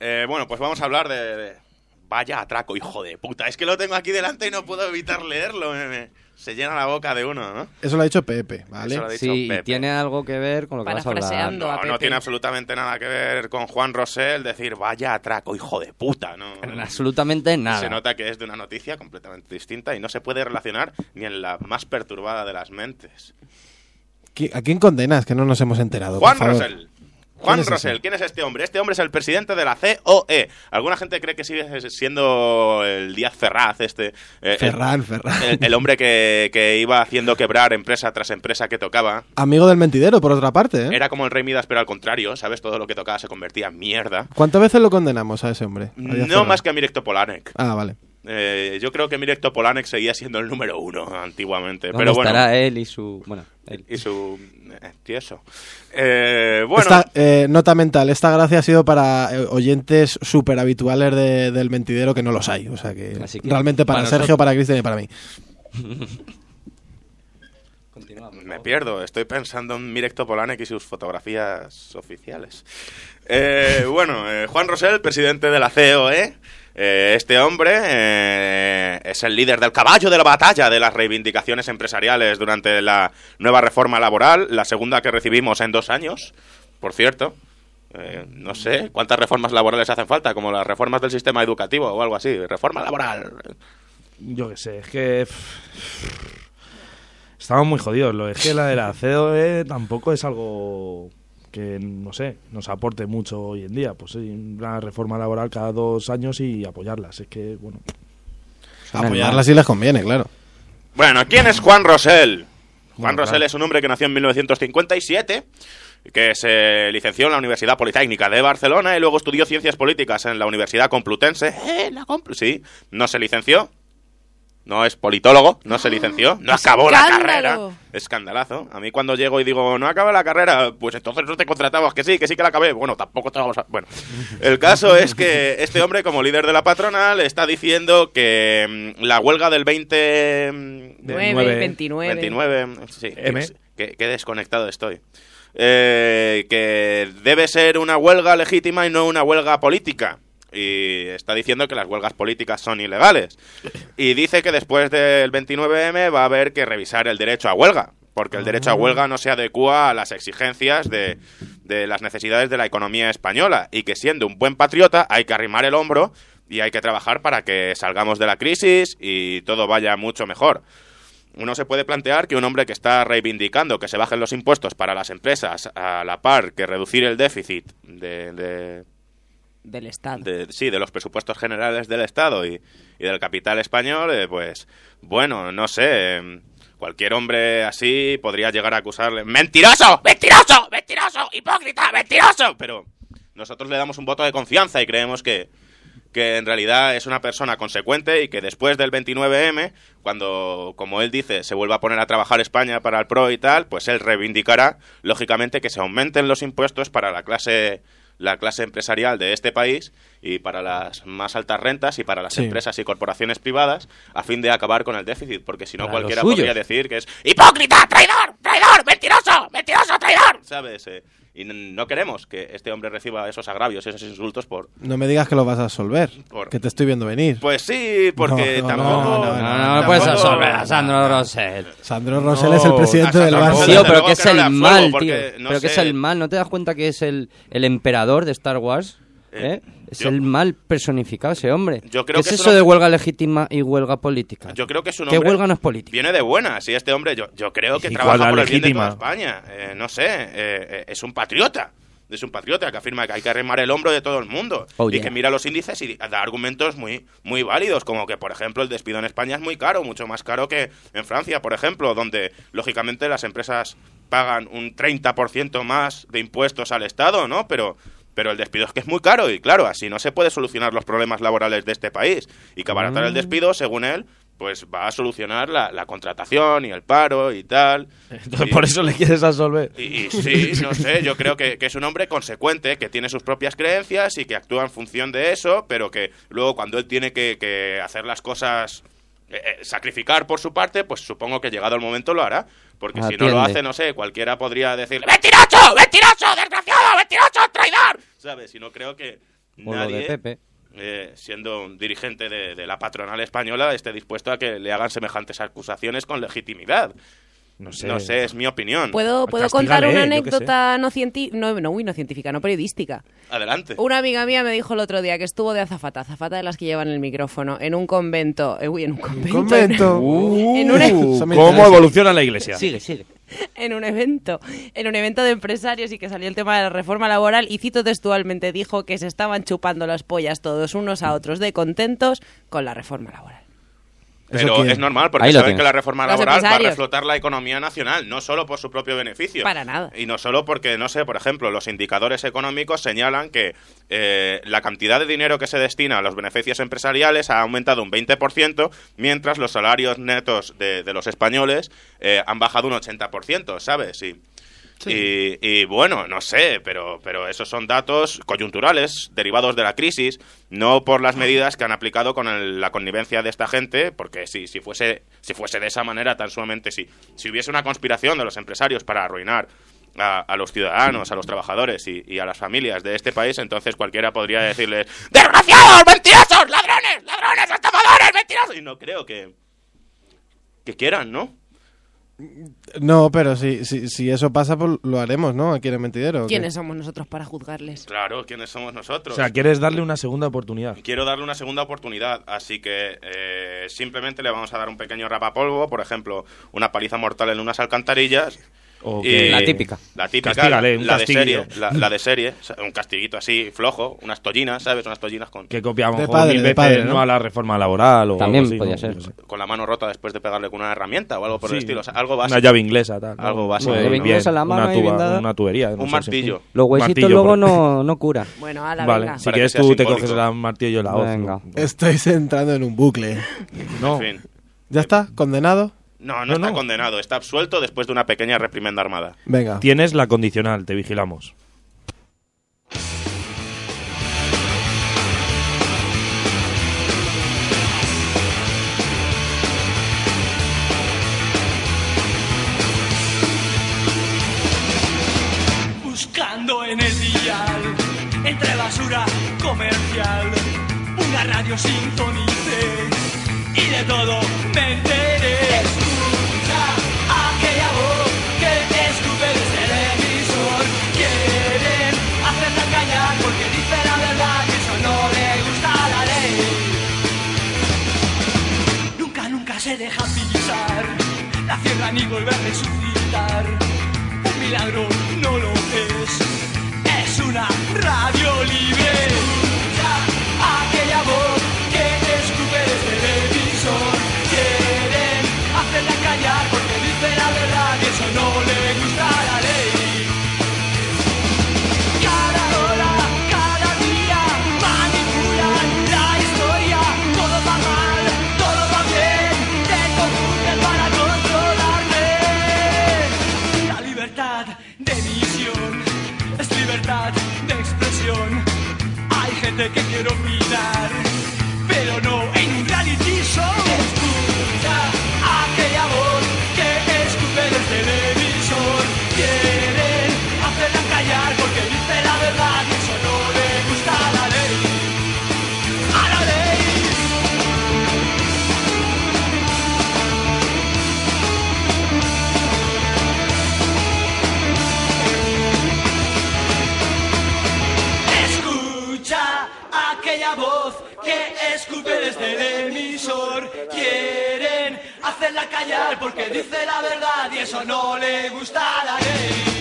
eh, bueno, pues vamos a hablar de, de- Vaya atraco, hijo de puta. Es que lo tengo aquí delante y no puedo evitar leerlo. me- me- se llena la boca de uno, ¿no? Eso lo ha dicho Pepe, ¿vale? Eso lo ha dicho Sí, y Pepe. tiene algo que ver con lo que vas a hablar. A No, tiene absolutamente nada que ver con Juan Rosell decir vaya atraco, hijo de puta, ¿no? Absolutamente nada. Se nota que es de una noticia completamente distinta y no se puede relacionar ni en la más perturbada de las mentes. ¿Qui- ¿A quién condenas que no nos hemos enterado? Juan? Rosell. Juan es? Rosell, ¿quién es este hombre? Este hombre es el presidente de la COE. Alguna gente cree que sigue siendo el Díaz Ferraz, este. eh, el- Ferran, Ferran. El, el hombre que, que iba haciendo quebrar empresa tras empresa que tocaba. Amigo del mentidero, por otra parte, ¿eh? Era como el rey Midas, pero al contrario, ¿sabes? Todo lo que tocaba se convertía en mierda. ¿Cuántas veces lo condenamos a ese hombre? A No más que a Mirek Topolanek. Ah, vale. Eh, yo creo que Mirek Topolanek seguía siendo el número uno antiguamente. ¿Dónde Pero bueno. estará él y su... Bueno, él. Y su. eh, tieso. Eh, bueno. Esta, eh, nota mental, esta gracia ha sido para oyentes súper habituales de- del mentidero que no los hay. O sea que, Así que, realmente para, para Sergio, nosotros- para Cristian y para mí. Me pierdo, estoy pensando en Mirek Topolanek y sus fotografías oficiales. Eh, bueno, eh, Juan Rosell, presidente de la COE. Eh, este hombre eh, es el líder del caballo de la batalla de las reivindicaciones empresariales durante la nueva reforma laboral, la segunda que recibimos en dos años, por cierto. Eh, no sé cuántas reformas laborales hacen falta, como las reformas del sistema educativo o algo así. Reforma laboral. Yo qué sé, es que... Estamos muy jodidos. Lo es que la de la COE tampoco es algo que, no sé, nos aporte mucho hoy en día. Pues sí, una reforma laboral cada dos años y apoyarlas. Es que, bueno... Suena Apoyarla mal. si les conviene, claro. Bueno, ¿quién es Juan Rosell? Juan Bueno, Rosell claro. es un hombre que nació en 1957, que se licenció en la Universidad Politécnica de Barcelona y luego estudió Ciencias Políticas en la Universidad Complutense. ¡Eh, la Sí, no se licenció. No es politólogo, no se licenció, no acabó la carrera. Escandalazo. A mí cuando llego y digo, no acaba la carrera, pues entonces no te contratamos, que sí, que sí que la acabé. Bueno, tampoco te vamos a... Bueno, el caso es que este hombre, como líder de la patronal, está diciendo que mm, la huelga del 20... mm, de- 9, 29. 29, sí, M. que, que desconectado estoy. Eh, que debe ser una huelga legítima y no una huelga política. Y está diciendo que las huelgas políticas son ilegales. Y dice que después del 29M va a haber que revisar el derecho a huelga. Porque el derecho a huelga no se adecua a las exigencias de, de las necesidades de la economía española. Y que siendo un buen patriota hay que arrimar el hombro y hay que trabajar para que salgamos de la crisis y todo vaya mucho mejor uno se puede plantear que un hombre que está reivindicando que se bajen los impuestos para las empresas a la par que reducir el déficit de, de- Del Estado. de- sí, de los presupuestos generales del Estado y, y del capital español, eh, pues bueno, no sé, em, cualquier hombre así podría llegar a acusarle ¡Mentiroso! ¡Mentiroso! ¡Mentiroso! ¡Hipócrita! ¡Mentiroso! Pero nosotros le damos un voto de confianza y creemos que, que en realidad es una persona consecuente y que después del 29M, cuando, como él dice, se vuelva a poner a trabajar España para el PRO y tal, pues él reivindicará, lógicamente, que se aumenten los impuestos para la clase la clase empresarial de este país y para las más altas rentas y para las Sí. empresas y corporaciones privadas a fin de acabar con el déficit, porque si no cualquiera podría decir que es hipócrita, traidor, traidor, mentiroso, mentiroso, traidor, ¿sabes? Eh, y no queremos que este hombre reciba esos agravios, esos insultos por... No me digas que lo vas a absolver, Por- que te estoy viendo venir. Pues sí, porque No, no, tampoco... no, No, no, no, no puedes tampoco- absolver a Sandro Rosell. Sandro Rosell es el presidente del Barça. Tío, pero que es el mal, tío. no pero que es el mal. ¿No te das cuenta que es el, el emperador de Star Wars? Eh, ¿Eh? Es yo- el mal personificado ese hombre. Yo creo ¿Qué que es es eso de huelga legítima y huelga política? Yo creo que es un ¿Qué hombre... huelga no es política? Viene de buenas, y este hombre yo, yo creo que ¿Y trabaja por el bien de toda España. Eh, no sé, eh, eh, es un patriota. Es un patriota que afirma que hay que arrimar el hombro de todo el mundo. Oh, y yeah. que mira los índices y da argumentos muy, muy válidos, como que, por ejemplo, el despido en España es muy caro, mucho más caro que en Francia, por ejemplo, donde, lógicamente, las empresas pagan un 30% más de impuestos al Estado, ¿no? Pero, pero el despido es que es muy caro y, claro, así no se puede solucionar los problemas laborales de este país. Y que abaratar el despido, según él, pues va a solucionar la, la contratación y el paro y tal. Entonces, Y- por eso le quieres absolver. y, y sí, no sé, yo creo que, que es un hombre consecuente, que tiene sus propias creencias y que actúa en función de eso, pero que luego cuando él tiene que, que hacer las cosas, eh, eh, sacrificar por su parte, pues supongo que llegado el momento lo hará. Porque si no lo hace, no sé, cualquiera podría ¡Mentiroso! ¡Mentiroso! ¡Desgraciado! ¡Mentiroso! ¡Traidor! ¿Sabes? Y no creo que O lo de nadie, Pepe. eh, siendo un dirigente de, de la patronal española, esté dispuesto a que le hagan semejantes acusaciones con legitimidad. No sé. No sé, es mi opinión. ¿Puedo, ¿puedo contar una anécdota no científica? No, no, uy, no científica, no periodística. Adelante. Una amiga mía me dijo el otro día que estuvo de azafata, azafata de las que llevan el micrófono, en un convento. eh, uy, en un convento. Convento. En un, Uh, me ¿Cómo evoluciona la iglesia? Sigue, sigue. en un evento, en un evento de empresarios y que salió el tema de la reforma laboral y cito textualmente dijo que se estaban chupando las pollas todos unos a otros de contentos con la reforma laboral. ¿Eso Pero es normal, porque saben tienes. que la reforma laboral va a reflotar la economía nacional, no solo por su propio beneficio. Para nada. Y no solo porque, no sé, por ejemplo, los indicadores económicos señalan que eh, la cantidad de dinero que se destina a los beneficios empresariales ha aumentado un 20%, mientras los salarios netos de, de los españoles eh, han bajado un 80%, ¿sabes? Y, y, y, bueno, no sé, pero, pero esos son datos coyunturales, derivados de la crisis, no por las medidas que han aplicado con el- la connivencia de esta gente, porque si, si, fuese, si fuese de esa manera tan sumamente, si, si hubiese una conspiración de los empresarios para arruinar a, los ciudadanos, a los trabajadores y, y a las familias de este país, entonces cualquiera podría decirles ¡Desgraciados, mentirosos, ladrones, ladrones, estafadores, mentirosos! Y no creo que, que quieran, ¿no? No, pero si, si, si eso pasa, pues lo haremos, ¿no? Aquí en el mentidero. ¿o qué? ¿Quiénes somos nosotros para juzgarles? Claro, ¿quiénes somos O nosotros? sea, quieres darle una segunda oportunidad. Quiero darle una segunda oportunidad, así que eh, simplemente le vamos a dar un pequeño rapapolvo, por ejemplo, una paliza mortal en unas alcantarillas. O que- La típica. La típica, Castígale, la, un la de serie, la, la de serie, un castiguito así flojo, unas tollinas, ¿sabes? Unas tollinas con, Que copia a lo De padre, mil de veces padre, ¿no? ¿no? a la reforma laboral o También algo así, podía ¿no? ser. Con la mano rota después de pegarle con una herramienta o algo por el Sí. estilo, o sea, algo básico. Una llave inglesa, tal. Algo básico. Muy Llave bien. inglesa la mano una, dada. una tubería. no Un martillo. Los huesitos Martillo, luego no, no cura. Bueno, a la Vale, venga. si quieres tú te coges el martillo y la hoz. Estáis entrando en un bucle. No. ¿Ya está? ¿Condenado? No, no, No, está no. condenado, está absuelto después de una pequeña reprimenda armada. Venga. Tienes la condicional, te vigilamos. buscando en el dial, entre basura comercial, una radio sintonicé y de todo me enteré. Aquella voz que escupe desde el emisor. Quieren hacerla callar porque dice la verdad y eso no le gusta a la ley. Nunca, nunca se deja pisar, la cierra ni vuelve a resucitar. Un milagro no lo es, es una radio libre. Aquella voz gente que quiere opinar, hacerla callar porque dice la verdad y eso no le gusta a la ley.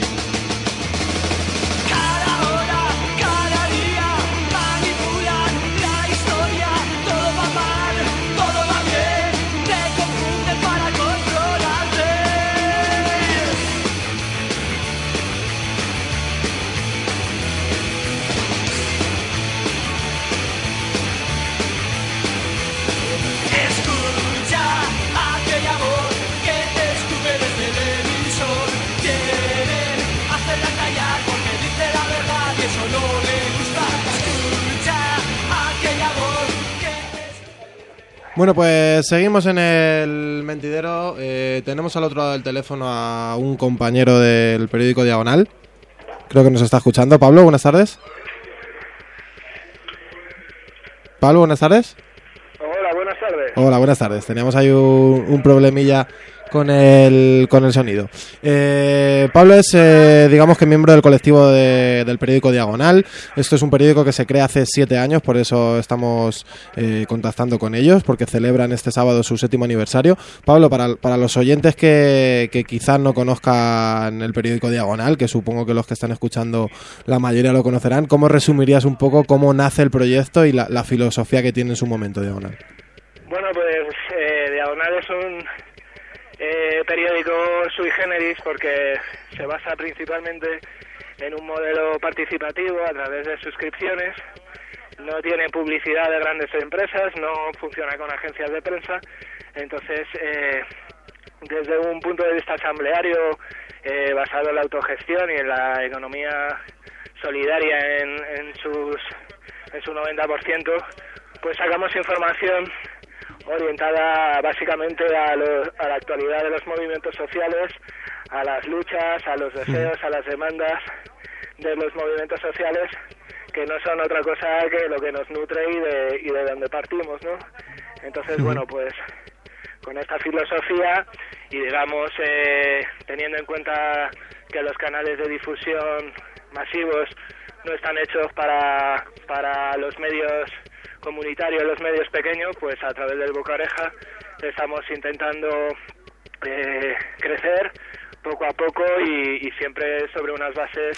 Bueno, pues seguimos en el mentidero. Eh, tenemos al otro lado del teléfono a un compañero del periódico Diagonal. Creo que nos está escuchando. Pablo, buenas tardes. Pablo, buenas tardes. Hola, buenas tardes. Hola, buenas tardes. Teníamos ahí un, un problemilla con el, con el sonido. Eh, Pablo es, eh, digamos que miembro del colectivo de- del periódico Diagonal. Esto es un periódico que se crea hace siete años, por eso estamos eh, contactando con ellos, porque celebran este sábado su séptimo aniversario. Pablo, para, para los oyentes que, que quizás no conozcan el periódico Diagonal, que supongo que los que están escuchando la mayoría lo conocerán, ¿cómo resumirías un poco cómo nace el proyecto y la, la filosofía que tiene en su momento Diagonal? Bueno, pues eh, Diagonal es un eh, periódico sui generis porque se basa principalmente en un modelo participativo a través de suscripciones. No tiene publicidad de grandes empresas, no funciona con agencias de prensa. Entonces, eh, desde un punto de vista asambleario, eh, basado en la autogestión y en la economía solidaria en, en, sus, en su 90%, pues sacamos información orientada básicamente a, lo- a la actualidad de los movimientos sociales, a las luchas, a los deseos, a las demandas de los movimientos sociales, que no son otra cosa que lo que nos nutre y de, y de donde partimos, ¿no? Entonces, bueno, pues con esta filosofía y digamos eh, teniendo en cuenta que los canales de difusión masivos no están hechos para, para los medios comunitarios, los medios pequeños, pues a través del boca oreja estamos intentando eh, crecer poco a poco y, siempre sobre unas bases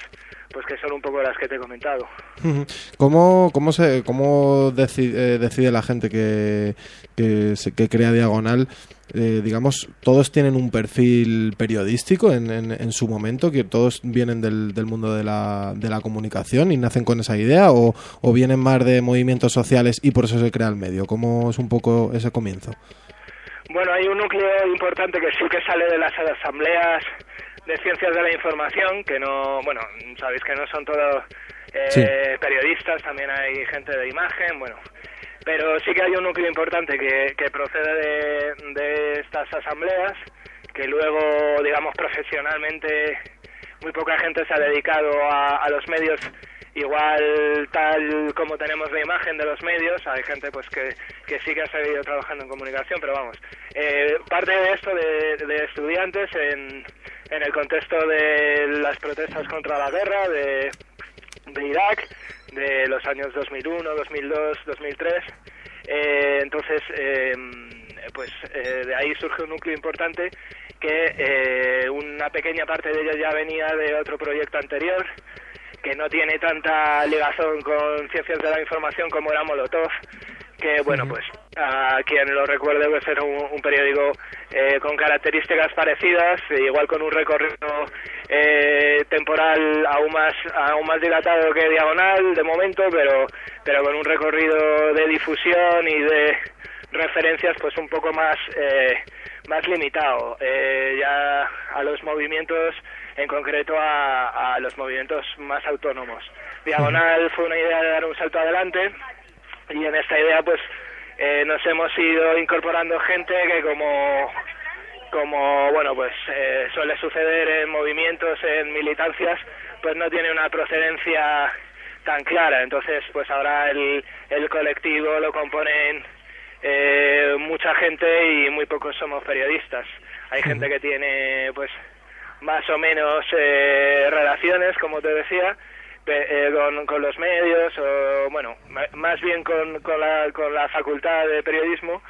pues que son un poco las que te he comentado. ¿Cómo, cómo, se, cómo deci- eh, decide la gente que, que, que crea Diagonal? Eh, digamos, todos tienen un perfil periodístico en, en, en su momento, que todos vienen del, del mundo de la, de la comunicación y nacen con esa idea, o, o vienen más de movimientos sociales y por eso se crea el medio. ¿Cómo es un poco ese comienzo? Bueno, hay un núcleo importante que sí que sale de las asambleas de ciencias de la información, que no, bueno, sabéis que no son todos eh, Sí. periodistas, también hay gente de imagen, bueno, pero sí que hay un núcleo importante que, procede de, estas asambleas, que luego, digamos, profesionalmente muy poca gente se ha dedicado a, a los medios. Igual tal como tenemos la imagen de los medios, hay gente pues que, que sí que ha seguido trabajando en comunicación, pero vamos, eh, parte de esto de, de estudiantes en, en el contexto de las protestas contra la guerra de, de Irak, de los años 2001, 2002, 2003, eh, entonces eh, pues eh, de ahí surge un núcleo importante que eh, una pequeña parte de ella ya venía de otro proyecto anterior que no tiene tanta ligación con ciencias de la información como era Molotov, que bueno, pues a quien lo recuerde pues era un, un periódico eh, con características parecidas, igual con un recorrido eh, temporal aún más aún más dilatado que diagonal de momento, pero pero con un recorrido de difusión y de referencias pues un poco más eh, más limitado eh, ya a los movimientos en concreto a, a los movimientos más autónomos. Diagonal fue una idea de dar un salto adelante y en esta idea pues eh, nos hemos ido incorporando gente que como como bueno pues eh, suele suceder en movimientos en militancias pues no tiene una procedencia tan clara. Entonces pues ahora el, el colectivo lo componen eh, mucha gente y muy pocos somos periodistas. Hay gente que tiene pues más o menos eh, relaciones como te decía eh, con, con los medios o bueno más bien con, con, la, con la facultad de periodismo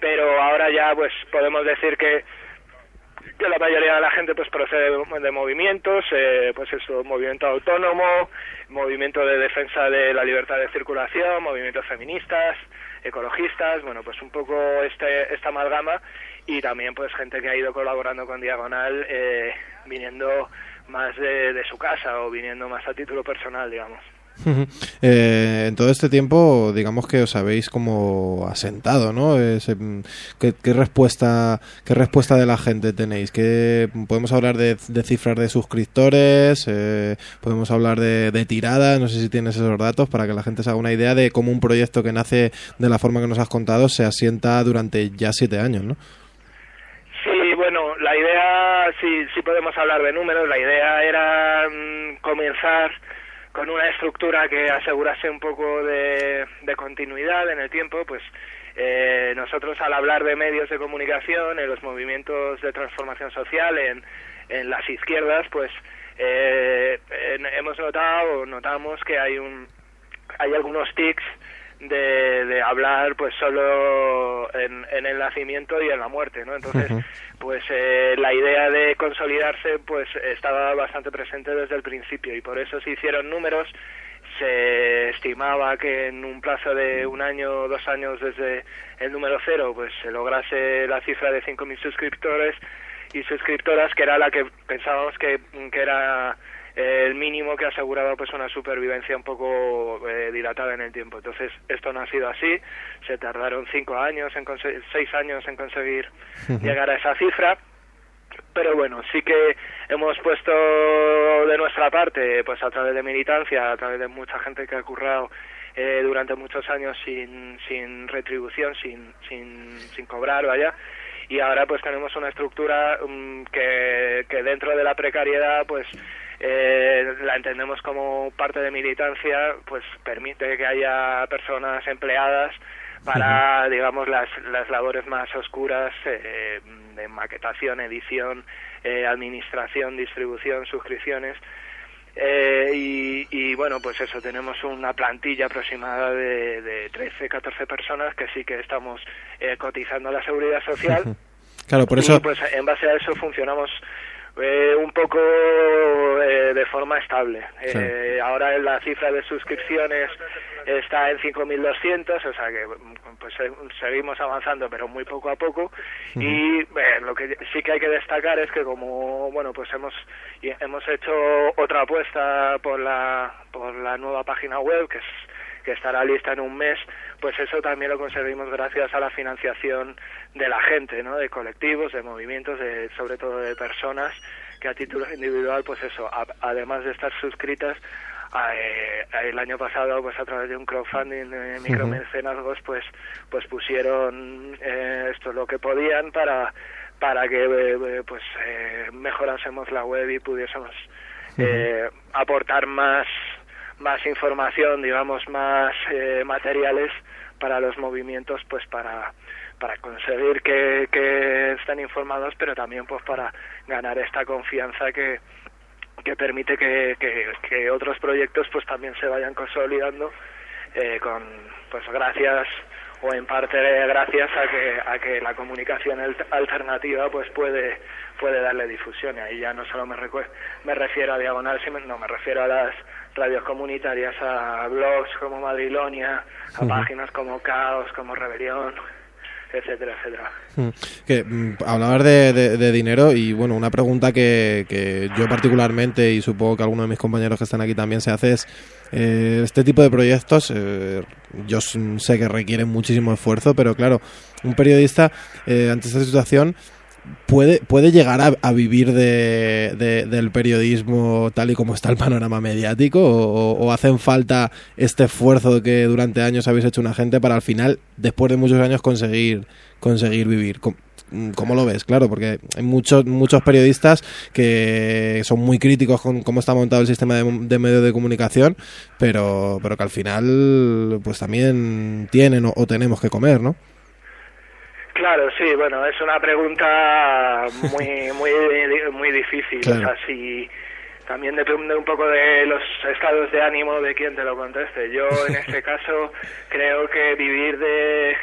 pero ahora ya pues podemos decir que que la mayoría de la gente pues procede de, de movimientos, eh, pues eso, movimiento autónomo, movimiento de defensa de la libertad de circulación, movimientos feministas, ecologistas, bueno, pues un poco este, esta amalgama y también pues gente que ha ido colaborando con Diagonal eh, viniendo más de, de su casa o viniendo más a título personal, digamos. Eh, en todo este tiempo, digamos que os habéis como asentado, ¿no? Mm, ¿qué, qué respuesta, ¿Qué respuesta de la gente tenéis? ¿Qué, podemos hablar de, de cifras de suscriptores, eh, podemos hablar de, de tiradas, no sé si tienes esos datos para que la gente se haga una idea de cómo un proyecto que nace de la forma que nos has contado se asienta durante ya siete años, ¿no? La idea, si, si podemos hablar de números, la idea era mm, comenzar con una estructura que asegurase un poco de, continuidad en el tiempo, pues eh, nosotros al hablar de medios de comunicación, en los movimientos de transformación social, en, en las izquierdas, pues eh, hemos notado, notamos que hay un hay algunos tics de, de hablar pues solo en, en el nacimiento y en la muerte, ¿no? Entonces, pues eh, la idea de consolidarse pues estaba bastante presente desde el principio y por eso se hicieron números se estimaba que en un plazo de un año o dos años desde el número cero pues se lograse la cifra de 5.000 suscriptores y suscriptoras que era la que pensábamos que, que era el mínimo que aseguraba pues una supervivencia un poco eh, dilatada en el tiempo. Entonces esto no ha sido así. Se tardaron cinco años en seis años en conseguir llegar a esa cifra. Pero bueno, sí que hemos puesto de nuestra parte, pues a través de militancia, a través de mucha gente que ha currado eh, durante muchos años sin, sin retribución, sin, sin, sin cobrar, vaya, y ahora pues tenemos una estructura mm, que, que dentro de la precariedad, pues eh, la entendemos como parte de militancia, pues permite que haya personas empleadas para, digamos, las, las labores más oscuras eh, de maquetación, edición, eh, administración, distribución, suscripciones. Eh, y, y, bueno, pues eso, tenemos una plantilla aproximada de, de 13, 14 personas que sí que estamos eh, cotizando a la seguridad social. Claro, por Y eso... pues en base a eso funcionamos eh, un poco eh, de forma estable. Sí. Eh, ahora la cifra de suscripciones está en 5.200, o sea que pues se- seguimos avanzando, pero muy poco a poco. Y eh, lo que sí que hay que destacar es que como bueno pues hemos hemos hecho otra apuesta por la por la nueva página web que es que estará lista en un mes, pues eso también lo conseguimos gracias a la financiación de la gente, ¿no? De colectivos, de movimientos, de, sobre todo de personas que a título individual, pues eso, a- además de estar suscritas, a- eh, el año pasado, pues a través de un crowdfunding de micromecenazgos, pues, pues pusieron eh, esto lo que podían para para que eh, eh, pues eh, mejorásemos la web y pudiésemos eh, aportar más más información, digamos, más eh, materiales para los movimientos, pues para para conseguir que, que estén informados, pero también pues para ganar esta confianza que, que permite que, que, otros proyectos pues también se vayan consolidando eh, con pues gracias o en parte gracias a que a que la comunicación al- alternativa pues puede puede darle difusión. Y ahí ya no solo me me refiero a diagonal sino no me refiero a las radios comunitarias a blogs como Madrilonia a páginas como Caos como Rebelión etcétera etcétera. Mm, Que mm, hablabas de, de- de dinero y bueno, una pregunta que, que yo particularmente y supongo que algunos de mis compañeros que están aquí también se hace es eh, este tipo de proyectos eh, yo sé que requieren muchísimo esfuerzo, pero claro, un periodista eh, ante esta situación puede, puede llegar a, a vivir de, de- del periodismo tal y como está el panorama mediático o, hacen falta este esfuerzo que durante años habéis hecho una gente para al final, después de muchos años, conseguir, conseguir vivir. ¿Cómo lo ves? Claro, porque hay muchos, muchos periodistas que son muy críticos con cómo está montado el sistema de, medios de comunicación, pero, pero que al final pues también tienen o tenemos que comer, ¿no? Claro, sí, bueno, es una pregunta muy muy muy difícil, Claro. o sea, si también depende un poco de los estados de ánimo de quien te lo conteste. Yo en este caso creo que vivir de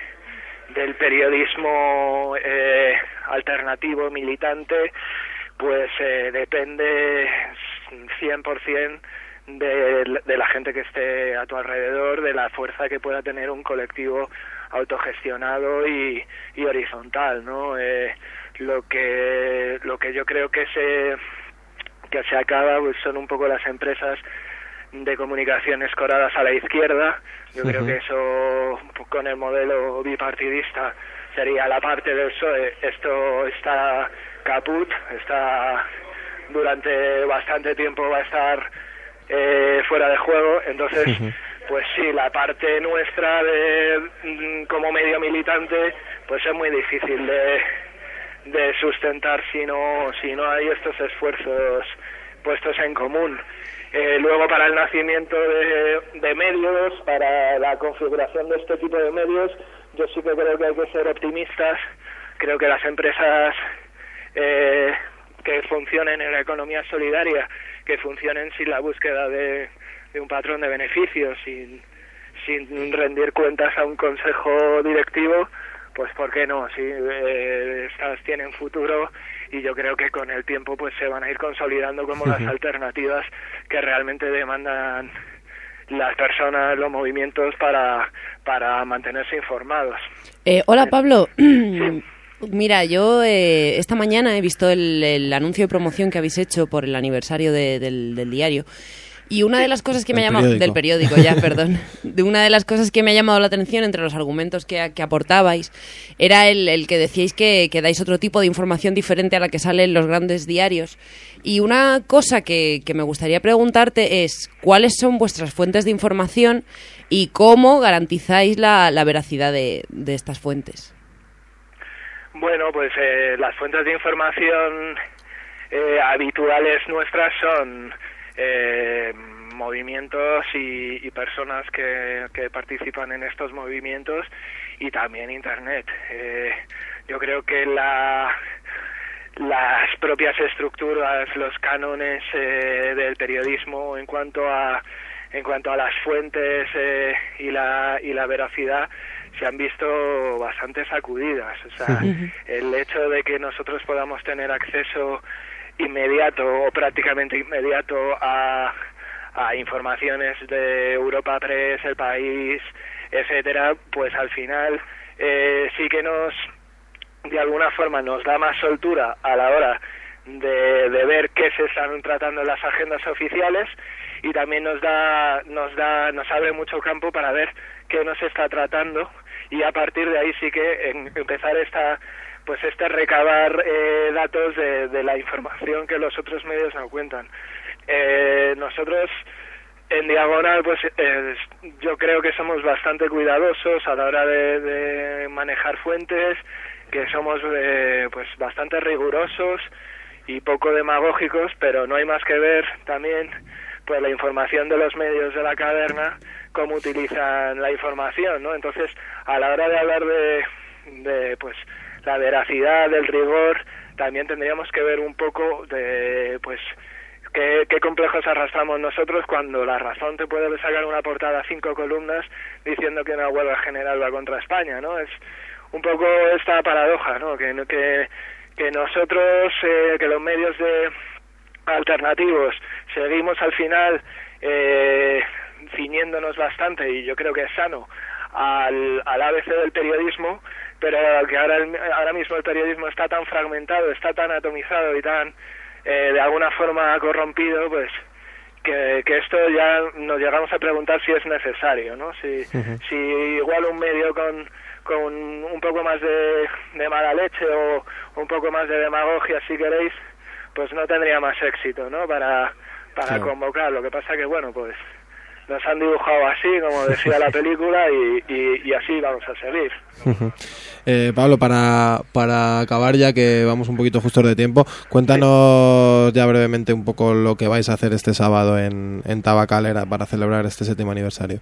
del periodismo eh, alternativo militante pues eh, depende 100% de, de la gente que esté a tu alrededor, de la fuerza que pueda tener un colectivo autogestionado y, y horizontal, ¿no? Eh, lo que lo que yo creo que se que se acaba pues son un poco las empresas de comunicaciones coradas a la izquierda. Yo creo que eso, con el modelo bipartidista, sería la parte del PSOE. Esto está caput, está durante bastante tiempo va a estar eh, fuera de juego. Entonces, pues sí, la parte nuestra de mm, como medio militante, pues es muy difícil de, de sustentar si no si no hay estos esfuerzos puestos en común. Eh, luego para el nacimiento de, medios, para la configuración de este tipo de medios, yo sí que creo que hay que ser optimistas. Creo que las empresas eh, que funcionen en la economía solidaria, que funcionen sin la búsqueda de, de un patrón de beneficios, sin, sin rendir cuentas a un consejo directivo, pues ¿por qué no? Sí, eh, estas tienen futuro y yo creo que con el tiempo pues se van a ir consolidando como las alternativas que realmente demandan las personas, los movimientos para, para mantenerse informados. Eh, hola Pablo. Mira, yo eh, esta mañana he visto el, el anuncio de promoción que habéis hecho por el aniversario de- del, del diario. Y una de las cosas que me ha llamado periódico. del periódico ya, perdón, de una de las cosas que me ha llamado la atención entre los argumentos que, que aportabais era el, el que decíais que, que dais otro tipo de información diferente a la que sale en los grandes diarios. Y una cosa que, que me gustaría preguntarte es cuáles son vuestras fuentes de información y cómo garantizáis la, la veracidad de, de estas fuentes. Bueno, pues eh, las fuentes de información eh, habituales nuestras son eh, movimientos y, y personas que, que participan en estos movimientos y también Internet. Eh, yo creo que la, las propias estructuras, los cánones eh, del periodismo en cuanto a en cuanto a las fuentes eh, y la y la veracidad se han visto bastante sacudidas. O sea, el hecho de que nosotros podamos tener acceso inmediato o prácticamente inmediato a, a informaciones de Europa Press, El País, etcétera, pues al final eh, sí que nos de alguna forma nos da más soltura a la hora de, de ver qué se están tratando en las agendas oficiales y también nos da nos da nos abre mucho campo para ver qué nos está tratando y a partir de ahí sí que en- empezar esta pues este recabar eh, datos de, de la información que los otros medios no cuentan. Eh, nosotros en diagonal pues eh, yo creo que somos bastante cuidadosos a la hora de, de manejar fuentes que somos eh, pues bastante rigurosos y poco demagógicos pero no hay más que ver también pues la información de los medios de la caverna cómo utilizan la información no entonces a la hora de hablar de, de pues la veracidad del rigor también tendríamos que ver un poco de pues ¿Qué, qué complejos arrastramos nosotros cuando la razón te puede sacar una portada a cinco columnas diciendo que una huelga general va contra España, ¿no? Es un poco esta paradoja, ¿no? Que, que, que nosotros, eh, que los medios de alternativos seguimos al final eh, ciñéndonos bastante y yo creo que es sano al, al ABC del periodismo, pero que ahora, el- ahora mismo el periodismo está tan fragmentado, está tan atomizado y tan eh, de alguna forma corrompido, pues que, que esto ya nos llegamos a preguntar si es necesario, ¿no? Si, si igual un medio con, con un poco más de, de mala leche o un poco más de demagogia, si queréis, pues no tendría más éxito, ¿no? Para, para Claro. convocar. Lo que pasa que, bueno, pues nos han dibujado así, como decía la película, y, y, y así vamos a seguir. Eh, Pablo, para, para acabar ya que vamos un poquito justos de tiempo, cuéntanos ya brevemente un poco lo que vais a hacer este sábado en, en Tabacalera para celebrar este séptimo aniversario.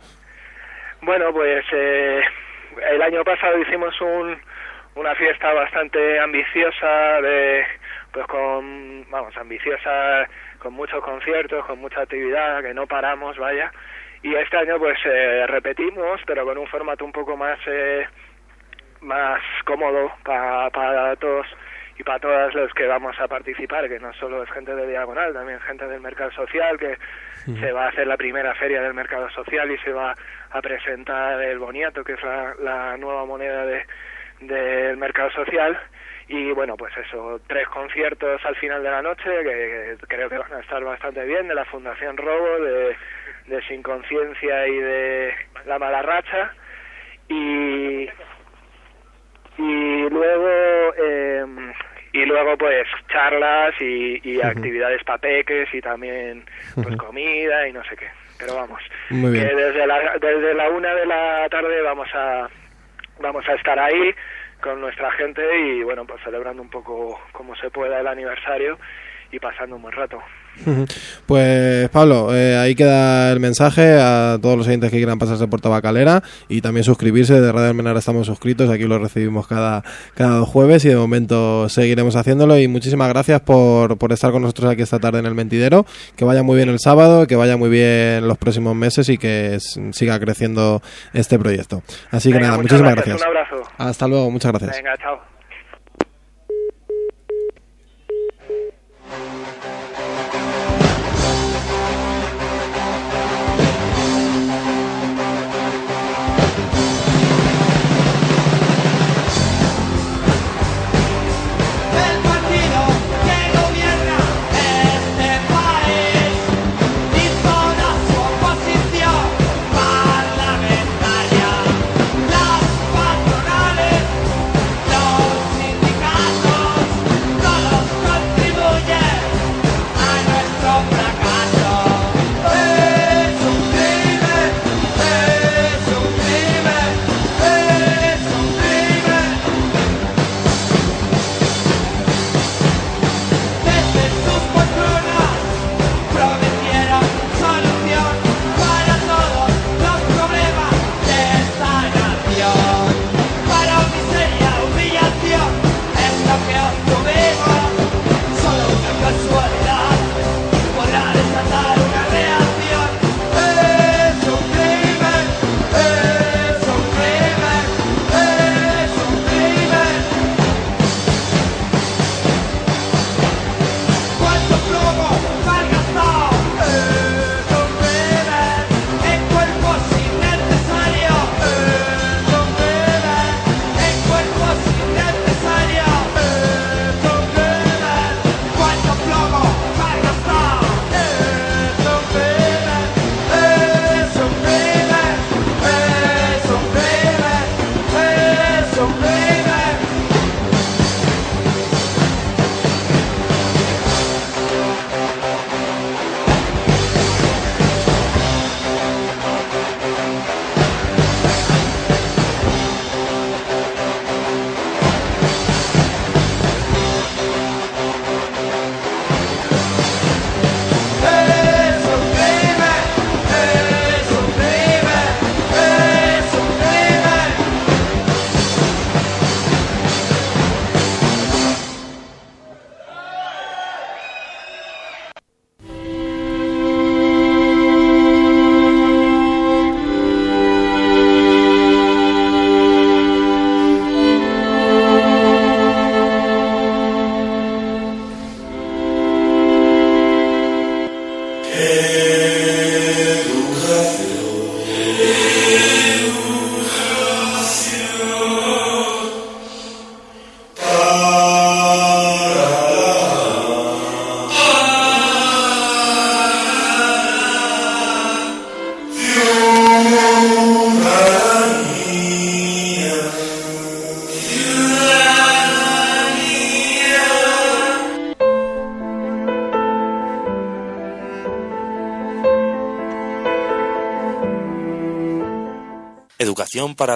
Bueno, pues eh, el año pasado hicimos un, una fiesta bastante ambiciosa, de, pues con, vamos, ambiciosa, con muchos conciertos, con mucha actividad, que no paramos, vaya. Y este año pues eh, repetimos, pero con un formato un poco más, eh, más cómodo pa- para todos y para todas los que vamos a participar, que no solo es gente de Diagonal, también gente del mercado social, que se va a hacer la primera feria del mercado social y se va a presentar el boniato, que es la, la nueva moneda de, del mercado social. Y bueno, pues eso, tres conciertos al final de la noche que creo que van a estar bastante bien, de la Fundación Robo, de, de Sin Conciencia y de La Mala Racha. Y, y luego eh, y luego pues charlas y, y actividades papeques y también pues comida y no sé qué pero vamos Muy bien. que desde la desde la una de la tarde vamos a vamos a estar ahí con nuestra gente y bueno pues celebrando un poco como se pueda el aniversario y pasando un buen rato. Pues Pablo, eh, ahí queda el mensaje a todos los oyentes que quieran pasarse por Tabacalera y también suscribirse. De Radio Almenara estamos suscritos, aquí lo recibimos cada, cada dos jueves y de momento seguiremos haciéndolo. Y muchísimas gracias por, por estar con nosotros aquí esta tarde en el Mentidero. Que vaya muy bien el sábado, que vaya muy bien los próximos meses y que siga creciendo este proyecto. Así que Venga, nada, muchísimas gracias, gracias. un abrazo. Hasta luego, muchas gracias.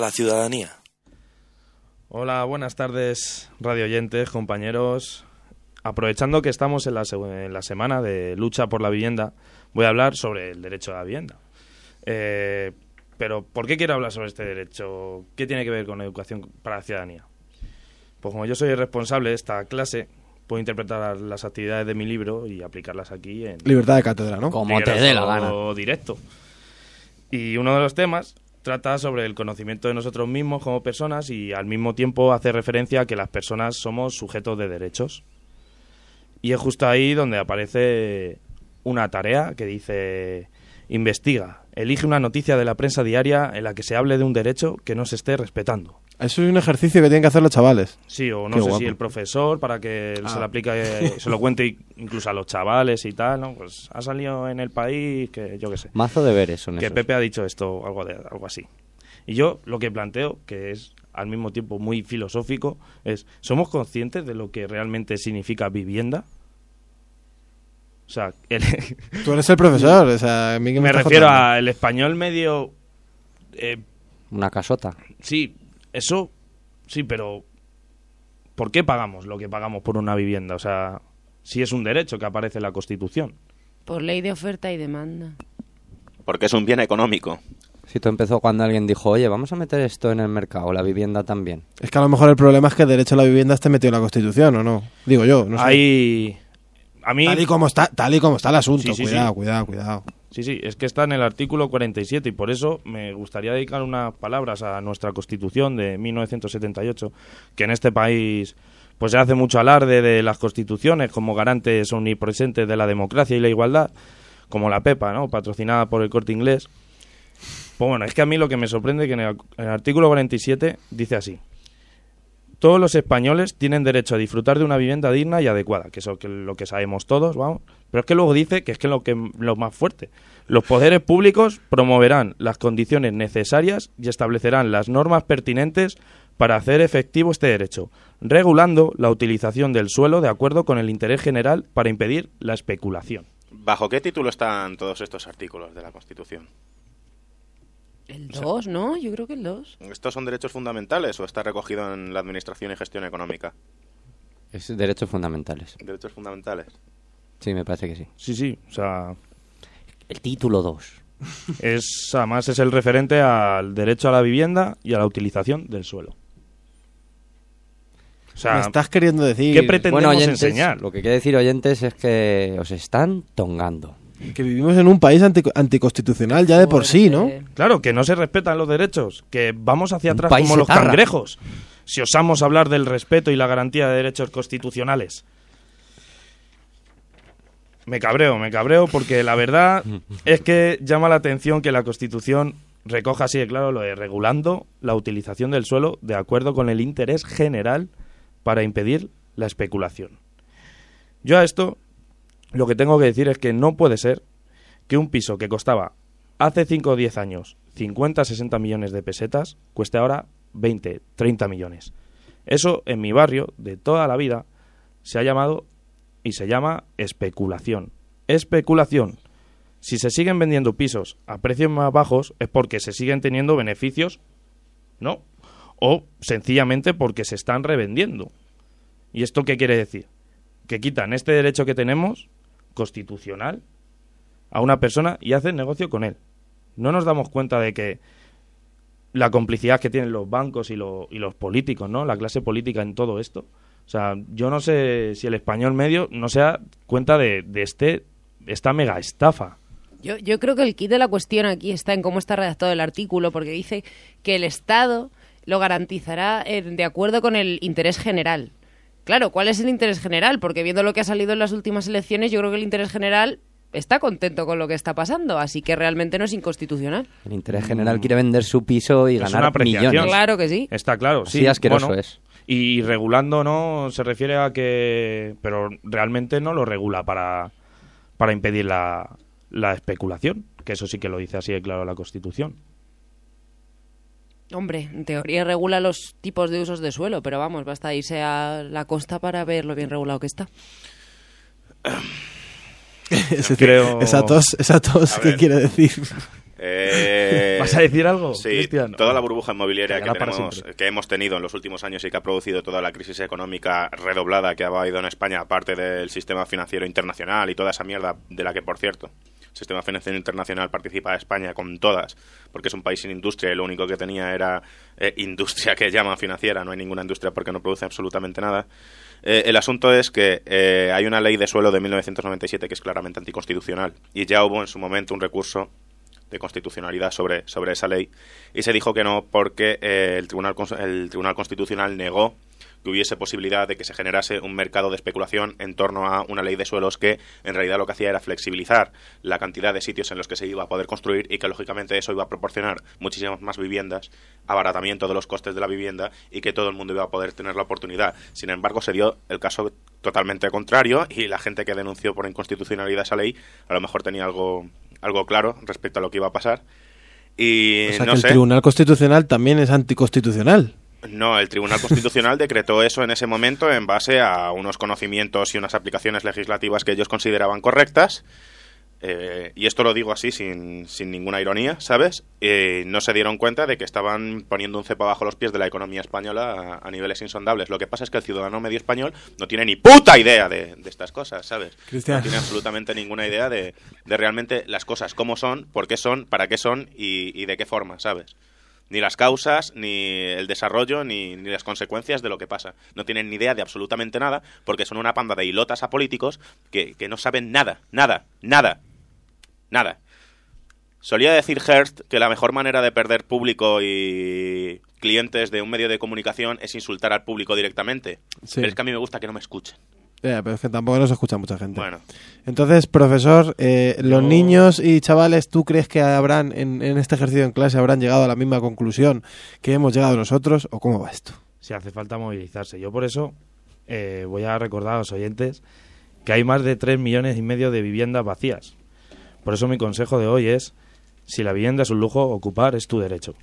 La ciudadanía. Hola, buenas tardes, radio oyentes, compañeros. Aprovechando que estamos en la, seg- en la semana de lucha por la vivienda, voy a hablar sobre el derecho a la vivienda. Eh, pero, ¿por qué quiero hablar sobre este derecho? ¿Qué tiene que ver con educación para la ciudadanía? Pues como yo soy el responsable de esta clase, puedo interpretar las actividades de mi libro y aplicarlas aquí en, Libertad de cátedra, ¿no? Como te dé la gana. o directo. Y uno de los temas trata sobre el conocimiento de nosotros mismos como personas y al mismo tiempo hace referencia a que las personas somos sujetos de derechos. Y es justo ahí donde aparece una tarea que dice investiga, elige una noticia de la prensa diaria en la que se hable de un derecho que no se esté respetando. Eso es un ejercicio que tienen que hacer los chavales. Sí, o no Qué sé guapo. si el profesor, para que se Ah. lo aplique, eh, se lo cuente incluso a los chavales y tal, ¿no? Pues ha salido en el país que yo qué sé. Mazo deberes son que esos. Pepe ha dicho esto, algo, de, algo así. Y yo lo que planteo, que es al mismo tiempo muy filosófico, es, ¿somos conscientes de lo que realmente significa vivienda? O sea, el- Tú eres el profesor, o sea, a mí que me refiero al español medio... eh, Una casota. sí, eso, sí, pero ¿por qué pagamos lo que pagamos por una vivienda? O sea, si es un derecho que aparece en la Constitución. Por ley de oferta y demanda. Porque es un bien económico. Si todo empezó cuando alguien dijo, oye, vamos a meter esto en el mercado, la vivienda también. Es que a lo mejor el problema es que el derecho a la vivienda esté metido en la Constitución, ¿o no? Digo yo, no sé. Hay... A mí... Tal y como está, tal y como está el asunto. Sí, sí, cuidado, sí. cuidado, cuidado. Sí, sí, es que está en el artículo 47 y por eso me gustaría dedicar unas palabras a nuestra Constitución de 1978, que en este país pues se hace mucho alarde de las constituciones como garantes omnipresentes de la democracia y la igualdad, como la PEPA, ¿no? patrocinada por el Corte Inglés. Pues bueno, es que a mí lo que me sorprende es que en el, en el artículo 47 dice así. Todos los españoles tienen derecho a disfrutar de una vivienda digna y adecuada, que es lo que sabemos todos, vamos. Pero es que luego dice que es que lo que lo más fuerte. Los poderes públicos promoverán las condiciones necesarias y establecerán las normas pertinentes para hacer efectivo este derecho, regulando la utilización del suelo de acuerdo con el interés general para impedir la especulación. ¿Bajo qué título están todos estos artículos de la Constitución? El 2, ¿no? Yo creo que el 2. ¿Estos son derechos fundamentales o está recogido en la Administración y Gestión Económica? Es derechos fundamentales. Derechos fundamentales. Sí, me parece que sí. Sí, sí, o sea, El título 2. es además es el referente al derecho a la vivienda y a la utilización del suelo. O sea, Me estás queriendo decir ¿qué pretendemos Bueno, oyentes, enseñar? lo que quiere decir oyentes es que os están tongando. que vivimos en un país anti- anticonstitucional ya de por sí, ¿no? Claro, que no se respetan los derechos, que vamos hacia Un atrás como los etarra. cangrejos. Si osamos hablar del respeto y la garantía de derechos constitucionales. Me cabreo, me cabreo porque la verdad es que llama la atención que la Constitución recoja así de claro lo de regulando la utilización del suelo de acuerdo con el interés general para impedir la especulación. Yo a esto lo que tengo que decir es que no puede ser que un piso que costaba hace 5 o 10 años 50, 60 millones de pesetas cueste ahora 20, 30 millones. Eso en mi barrio de toda la vida se ha llamado y se llama especulación. Especulación. Si se siguen vendiendo pisos a precios más bajos es porque se siguen teniendo beneficios, ¿no? O sencillamente porque se están revendiendo. ¿Y esto qué quiere decir? Que quitan este derecho que tenemos, constitucional, a una persona y hacen negocio con él. No nos damos cuenta de que la complicidad que tienen los bancos y, lo- y los políticos, ¿no? La clase política en todo esto. O sea, yo no sé si el español medio no se da cuenta de, de este, esta mega estafa. Yo, yo creo que el kit de la cuestión aquí está en cómo está redactado el artículo, porque dice que el Estado lo garantizará eh, de acuerdo con el interés general. Claro, ¿cuál es el interés general? Porque viendo lo que ha salido en las últimas elecciones, yo creo que el interés general está contento con lo que está pasando, así que realmente no es inconstitucional. El interés general quiere vender su piso y Es una ganar apreciación. millones. Claro que sí. Está claro, Así sí. asqueroso bueno, es. Y regulando no se refiere a que... Pero realmente no lo regula para, para impedir la, la especulación, que eso sí que lo dice así de claro la Constitución. Hombre, en teoría regula los tipos de usos de suelo, pero vamos, basta irse a la costa para ver lo bien regulado que está. Es decir, creo- Esa tos, esa tos ¿qué quiere decir? Eh, ¿Vas a decir algo, Sí, Cristian? toda la burbuja inmobiliaria que, tenemos, que hemos tenido en los últimos años y que ha producido toda la crisis económica redoblada que ha habido en España, aparte del sistema financiero internacional y toda esa mierda de la que, por cierto, el sistema financiero internacional participa España con todas, porque es un país sin industria y lo único que tenía era eh, industria que llaman financiera, no hay ninguna industria porque no produce absolutamente nada. Eh, el asunto es que eh, hay una ley de suelo de 1997 que es claramente anticonstitucional y ya hubo en su momento un recurso de constitucionalidad sobre, sobre esa ley y se dijo que no porque eh, el, Tribunal, el Tribunal Constitucional negó que hubiese posibilidad de que se generase un mercado de especulación en torno a una ley de suelos que en realidad lo que hacía era flexibilizar la cantidad de sitios en los que se iba a poder construir y que lógicamente eso iba a proporcionar muchísimas más viviendas, abaratamiento de los costes de la vivienda y que todo el mundo iba a poder tener la oportunidad. Sin embargo, se dio el caso totalmente contrario y la gente que denunció por inconstitucionalidad esa ley a lo mejor tenía algo, algo claro respecto a lo que iba a pasar. Y O sea no que el sé. Tribunal Constitucional también es anticonstitucional. No, el Tribunal Constitucional decretó eso en ese momento en base a unos conocimientos y unas aplicaciones legislativas que ellos consideraban correctas. Eh, y esto lo digo así sin, sin ninguna ironía, ¿sabes? Eh, no se dieron cuenta de que estaban poniendo un cepo bajo los pies de la economía española a, a niveles insondables. Lo que pasa es que el ciudadano medio español no tiene ni puta idea de, de estas cosas, ¿sabes? Cristian. No tiene absolutamente ninguna idea de, de realmente las cosas, cómo son, por qué son, para qué son y, y de qué forma, ¿sabes? Ni las causas, ni el desarrollo, ni, ni las consecuencias de lo que pasa. No tienen ni idea de absolutamente nada, porque son una panda de hilotas a políticos que, que no saben nada, nada, nada, nada. Solía decir Hearst que la mejor manera de perder público y clientes de un medio de comunicación es insultar al público directamente. Sí. Pero es que a mí me gusta que no me escuchen. Pero es que tampoco nos escucha mucha gente. Bueno, Entonces, profesor, eh, los Yo- niños y chavales, ¿tú crees que habrán, en, en este ejercicio en clase, habrán llegado a la misma conclusión que hemos llegado nosotros? ¿O cómo va esto? si hace falta movilizarse. Yo por eso eh, voy a recordar a los oyentes que hay más de 3 millones y medio de viviendas vacías. Por eso mi consejo de hoy es, si la vivienda es un lujo, ocupar es tu derecho.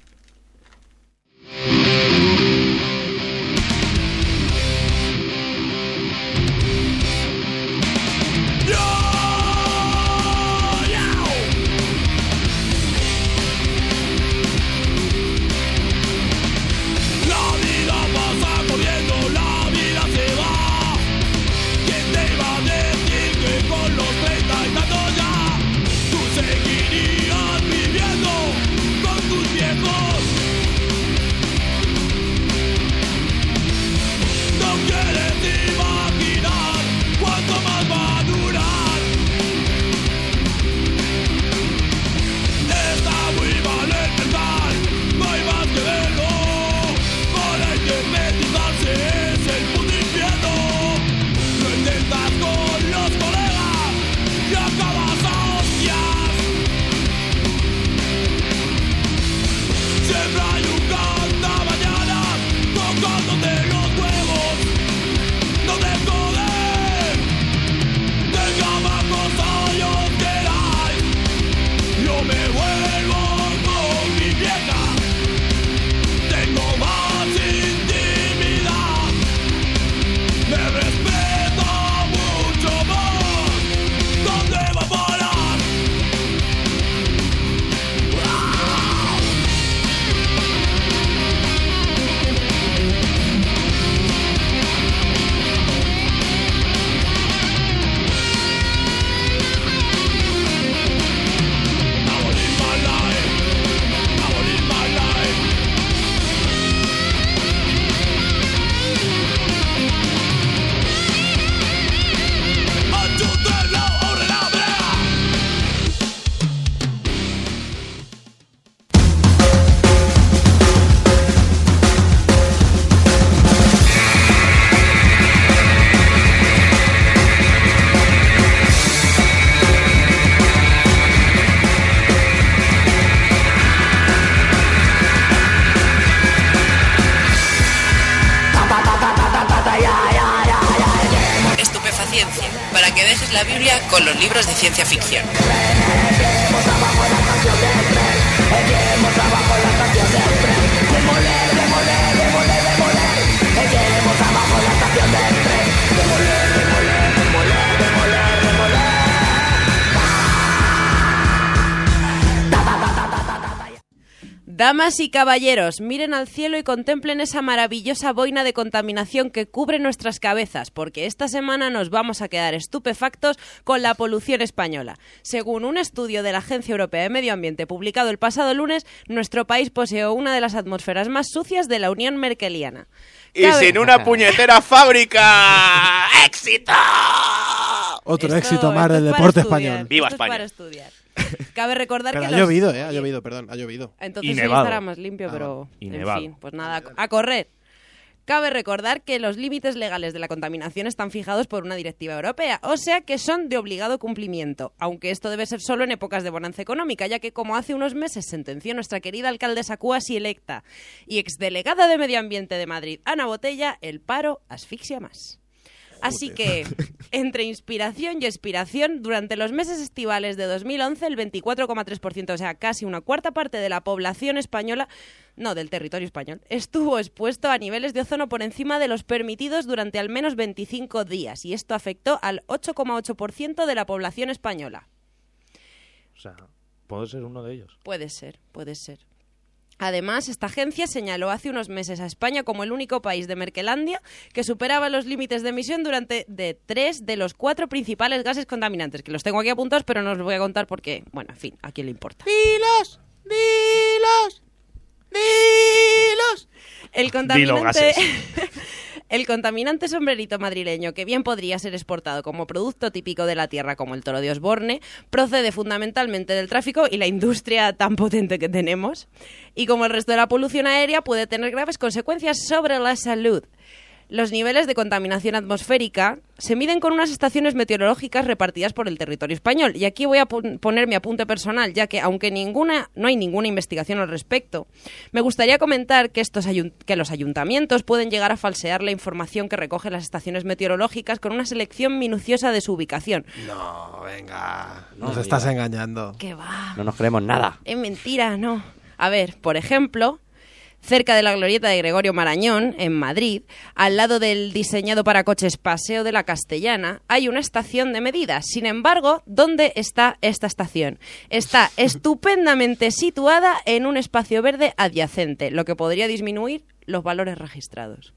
Damas y caballeros, miren al cielo y contemplen esa maravillosa boina de contaminación que cubre nuestras cabezas, porque esta semana nos vamos a quedar estupefactos con la polución española. Según un estudio de la Agencia Europea de Medio Ambiente publicado el pasado lunes, nuestro país posee una de las atmósferas más sucias de la Unión Merkeliana. y Cabe- sin una puñetera fábrica. ¡Éxito! Otro Esto- éxito más del deporte estudiar, español. Viva esto es España. para estudiar. Cabe recordar Pero que ha los- llovido, ¿eh? Ha llovido, perdón, ha llovido. Entonces nevado. estará más limpio, Ah, pero Y en nevado. fin, pues nada, a correr. Cabe recordar que los límites legales de la contaminación están fijados por una directiva europea, o sea que son de obligado cumplimiento, aunque esto debe ser solo en épocas de bonanza económica, ya que como hace unos meses sentenció nuestra querida alcaldesa cuasi electa y exdelegada de Medio Ambiente de Madrid, Ana Botella, el paro asfixia más. Así que, entre inspiración y expiración, durante los meses estivales de 2011, el 24,3%, o sea, casi una cuarta parte de la población española, no, del territorio español, estuvo expuesto a niveles de ozono por encima de los permitidos durante al menos 25 días, y esto afectó al 8,8% de la población española. O sea, puedo ser uno de ellos. Puede ser, puede ser. Además, esta agencia señaló hace unos meses a España como el único país de Merkelandia que superaba los límites de emisión durante de tres de los cuatro principales gases contaminantes, que los tengo aquí apuntados, pero no os voy a contar porque, bueno, en fin, a quién le importa. ¡Dilos! ¡Dilos! ¡Dilos! El contaminante, gases. el contaminante sombrerito madrileño, que bien podría ser exportado como producto típico de la tierra como el toro de Osborne, procede fundamentalmente del tráfico y la industria tan potente que tenemos. Y como el resto de la polución aérea, puede tener graves consecuencias sobre la salud. Los niveles de contaminación atmosférica se miden con unas estaciones meteorológicas repartidas por el territorio español. Y aquí voy a pon- poner mi apunte personal, ya que aunque ninguna, no hay ninguna investigación al respecto, me gustaría comentar que, estos que los ayuntamientos pueden llegar a falsear la información que recogen las estaciones meteorológicas con una selección minuciosa de su ubicación. No, venga. No, Nos no estás engañando. Que va. No nos creemos nada. Es mentira, no. A ver, por ejemplo, cerca de la glorieta de Gregorio Marañón, en Madrid, al lado del diseñado para coches Paseo de la Castellana, hay una estación de medidas. Sin embargo, ¿dónde está esta estación? Está estupendamente situada en un espacio verde adyacente, lo que podría disminuir los valores registrados.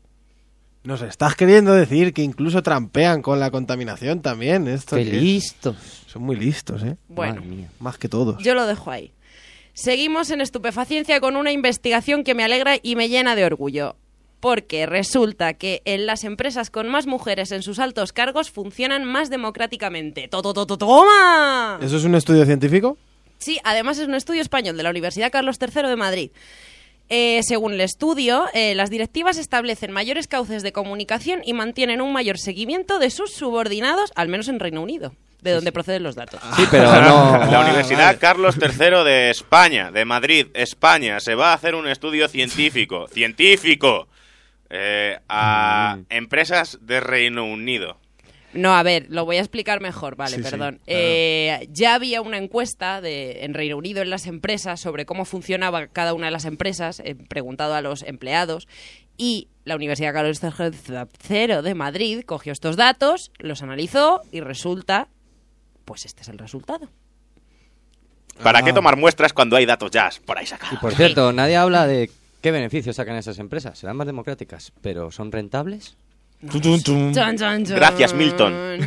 Nos estás queriendo decir que incluso trampean con la contaminación también. Esto Qué listos. Son muy listos, ¿eh? Bueno, Madre mía. Más que todos. Yo lo dejo ahí. Seguimos en estupefaciencia con una investigación que me alegra y me llena de orgullo. Porque resulta que en las empresas con más mujeres en sus altos cargos funcionan más democráticamente. ¡To, to, to, to, ¡Toma! ¿Eso es un estudio científico? Sí, además es un estudio español de la Universidad Carlos III de Madrid. Eh, según el estudio, eh, las directivas establecen mayores cauces de comunicación y mantienen un mayor seguimiento de sus subordinados, al menos en Reino Unido, de donde proceden los datos. Sí, pero no. La Universidad Carlos III de España, de Madrid, España, se va a hacer un estudio científico, científico, eh, a empresas de Reino Unido. No, a ver, lo voy a explicar mejor, vale, Sí, sí, perdón. claro. Eh, ya había una encuesta de, en Reino Unido en las empresas sobre cómo funcionaba cada una de las empresas, eh, preguntado a los empleados, y la Universidad Carlos III de Madrid cogió estos datos, los analizó y resulta, pues este es el resultado. ¿Para Ah. qué tomar muestras cuando hay datos ya por ahí Y sacados? por cierto, nadie habla de qué beneficios sacan esas empresas. Serán más democráticas, pero ¿son rentables? Tum, tum. Gracias, Milton.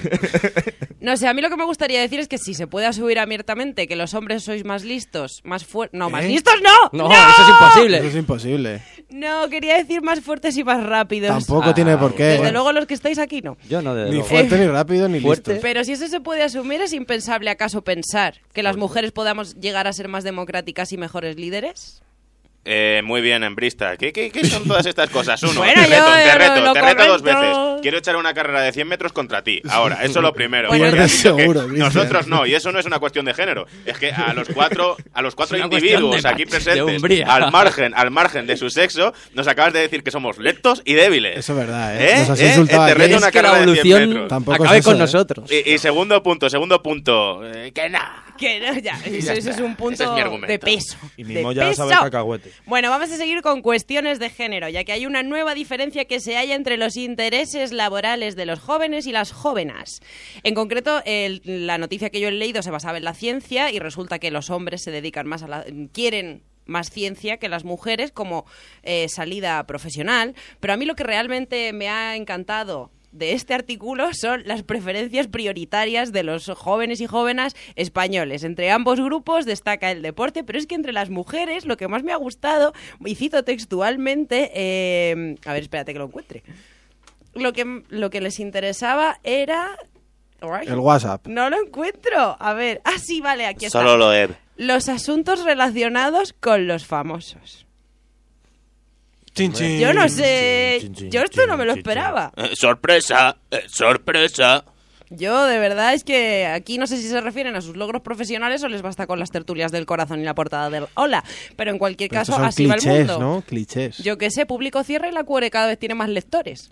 No sé, a mí lo que me gustaría decir es que si se puede asumir abiertamente que los hombres sois más listos, más fuertes... No, más ¿Eh? listos no. No, eso es imposible. Eso es imposible. No, quería decir más fuertes y más rápidos. Tampoco Ah, tiene por qué. Desde luego los que estáis aquí no. Yo no, de Ni fuerte, ni rápido, ni Fuerte. listo. Pero si eso se puede asumir, ¿es impensable acaso pensar que las mujeres podamos llegar a ser más democráticas y mejores líderes? Eh, muy bien, Embrista. ¿Qué, qué, qué son todas estas cosas? Uno, Bueno, te reto, yo- te yo reto, lo te reto dos veces. Quiero echar una carrera de 100 metros contra ti. Ahora, eso es lo primero. Bueno, seguro. Nosotros no, y eso no es una cuestión de género. Es que a los cuatro, a los cuatro individuos aquí presentes, al margen, al margen de su sexo, nos acabas de decir que somos lentos y débiles. Eso es verdad, ¿eh? ¿Eh? Nos has ¿Eh? insultado Te reto Es una que la carrera de 100 evolución metros. Tampoco acabe es eso, con ¿eh? nosotros. Y, y segundo punto, segundo punto. eh, que no. Que no, ya, eso, Ya eso está. es un punto es mi de peso. Y de Nimo ya sabe cacahuete. Bueno, vamos a seguir con cuestiones de género, ya que hay una nueva diferencia que se halla entre los intereses laborales de los jóvenes y las jóvenes. En concreto, el- la noticia que yo he leído se basaba en la ciencia y resulta que los hombres se dedican más a la... quieren más ciencia que las mujeres como eh, salida profesional, pero a mí lo que realmente me ha encantado de este artículo son las preferencias prioritarias de los jóvenes y jóvenes españoles. Entre ambos grupos destaca el deporte, pero es que entre las mujeres lo que más me ha gustado, y cito textualmente, eh, a ver, espérate que lo encuentre. Lo que, lo que les interesaba era... El WhatsApp. No lo encuentro. A ver, ah, sí, vale, aquí está. Solo lo he. Los asuntos relacionados con los famosos. Chin, chin. Yo no sé, Chin, chin, yo esto no me lo chin, esperaba. Eh, sorpresa, eh, sorpresa. Yo de verdad es que aquí no sé si se refieren a sus logros profesionales o les basta con las tertulias del corazón y la portada del hola, pero en cualquier Pero caso son así va el clichés, mundo. ¿no? Clichés. Yo que sé, público cierra y la cuore cada vez tiene más lectores.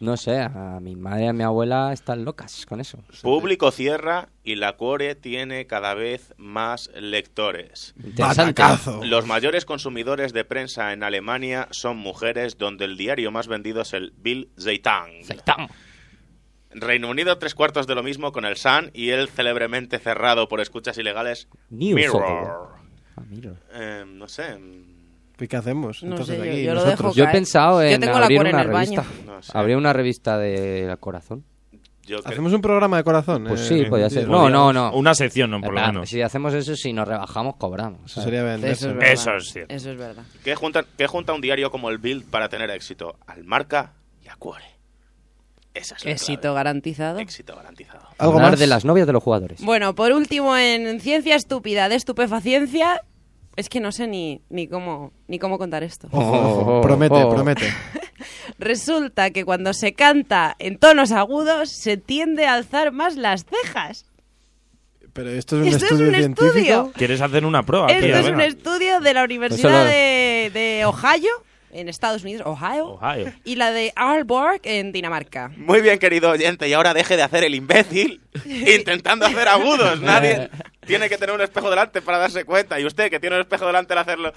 No sé, a mi madre y a mi abuela están locas con eso. Público cierra y la Cuore tiene cada vez más lectores. Batacazo. Los mayores consumidores de prensa en Alemania son mujeres, donde el diario más vendido es el Bill Zeitung. Zeitung. Reino Unido, tres cuartos de lo mismo con el Sun y el célebremente cerrado por escuchas ilegales News Mirror. Ah, mira. Eh, no sé. ¿Y qué hacemos? No Entonces sé, yo- aquí, yo lo nosotros. dejo Yo he pensado Yo en tengo la abrir una revista. No sé. Habría una revista del corazón. Yo Hacemos un programa de corazón. Pues eh, sí, podría ser. No, no, no. Una sección, no, por lo menos. Si hacemos eso, si nos rebajamos, cobramos. Eso sería venderse. Eso es. Eso es cierto. Eso es verdad. ¿Qué junta, qué junta un diario como el Bild para tener éxito? Al marca y a Cuore. Esa es la Éxito clave. garantizado. Éxito garantizado. ¿Algo Hablar más? de las novias de los jugadores. Bueno, por último, en ciencia estúpida de estupefaciencia, es que no sé ni, ni cómo ni cómo contar esto. Ojo, ojo, Oh, promete, oh. promete. Resulta que cuando se canta en tonos agudos se tiende a alzar más las cejas. Pero esto es un Esto es estudio un científico. estudio. ¿Quieres hacer una prueba? Esto tía? es un estudio de la Universidad Eso lo- de, de Ohio, en Estados Unidos, Ohio, Ohio. y la de Aalborg, en Dinamarca. Muy bien, querido oyente, y ahora deje de hacer el imbécil intentando hacer agudos. Nadie tiene que tener un espejo delante para darse cuenta. Y usted, que tiene un espejo delante al hacerlo...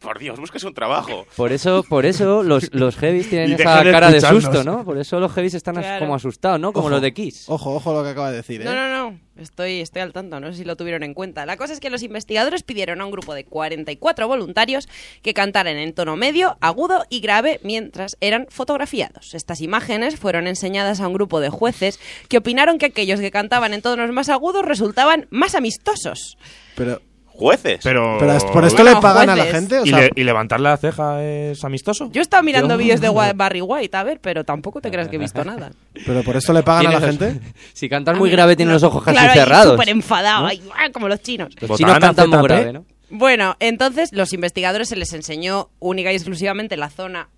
Por Dios, búsquese un trabajo. Por eso, por eso los, los heavies tienen esa de cara de susto, ¿no? Por eso los heavies están as- como asustados, ¿no? Como Ojo, los de Kiss. Ojo, ojo lo que acaba de decir, ¿eh? No, no, no. Estoy, estoy al tanto, no sé si lo tuvieron en cuenta. La cosa es que los investigadores pidieron a un grupo de 44 voluntarios que cantaran en tono medio, agudo y grave mientras eran fotografiados. Estas imágenes fueron enseñadas a un grupo de jueces que opinaron que aquellos que cantaban en tonos más agudos resultaban más amistosos. Pero, Jueces. Pero, ¿por esto Bueno, le pagan a la gente? O ¿Y, sea, le- y levantar la ceja es amistoso? Yo estaba mirando Yo- vídeos de Barry White, a ver, pero tampoco te creas que he visto nada. ¿Pero por esto le pagan a la los- gente? Si cantas muy grave, tienen los ojos casi claro, cerrados. súper enfadado, ¡ah! como los chinos. Los Botana, chinos cantan muy grave, ¿no? Bueno, entonces los investigadores se les enseñó única y exclusivamente la zona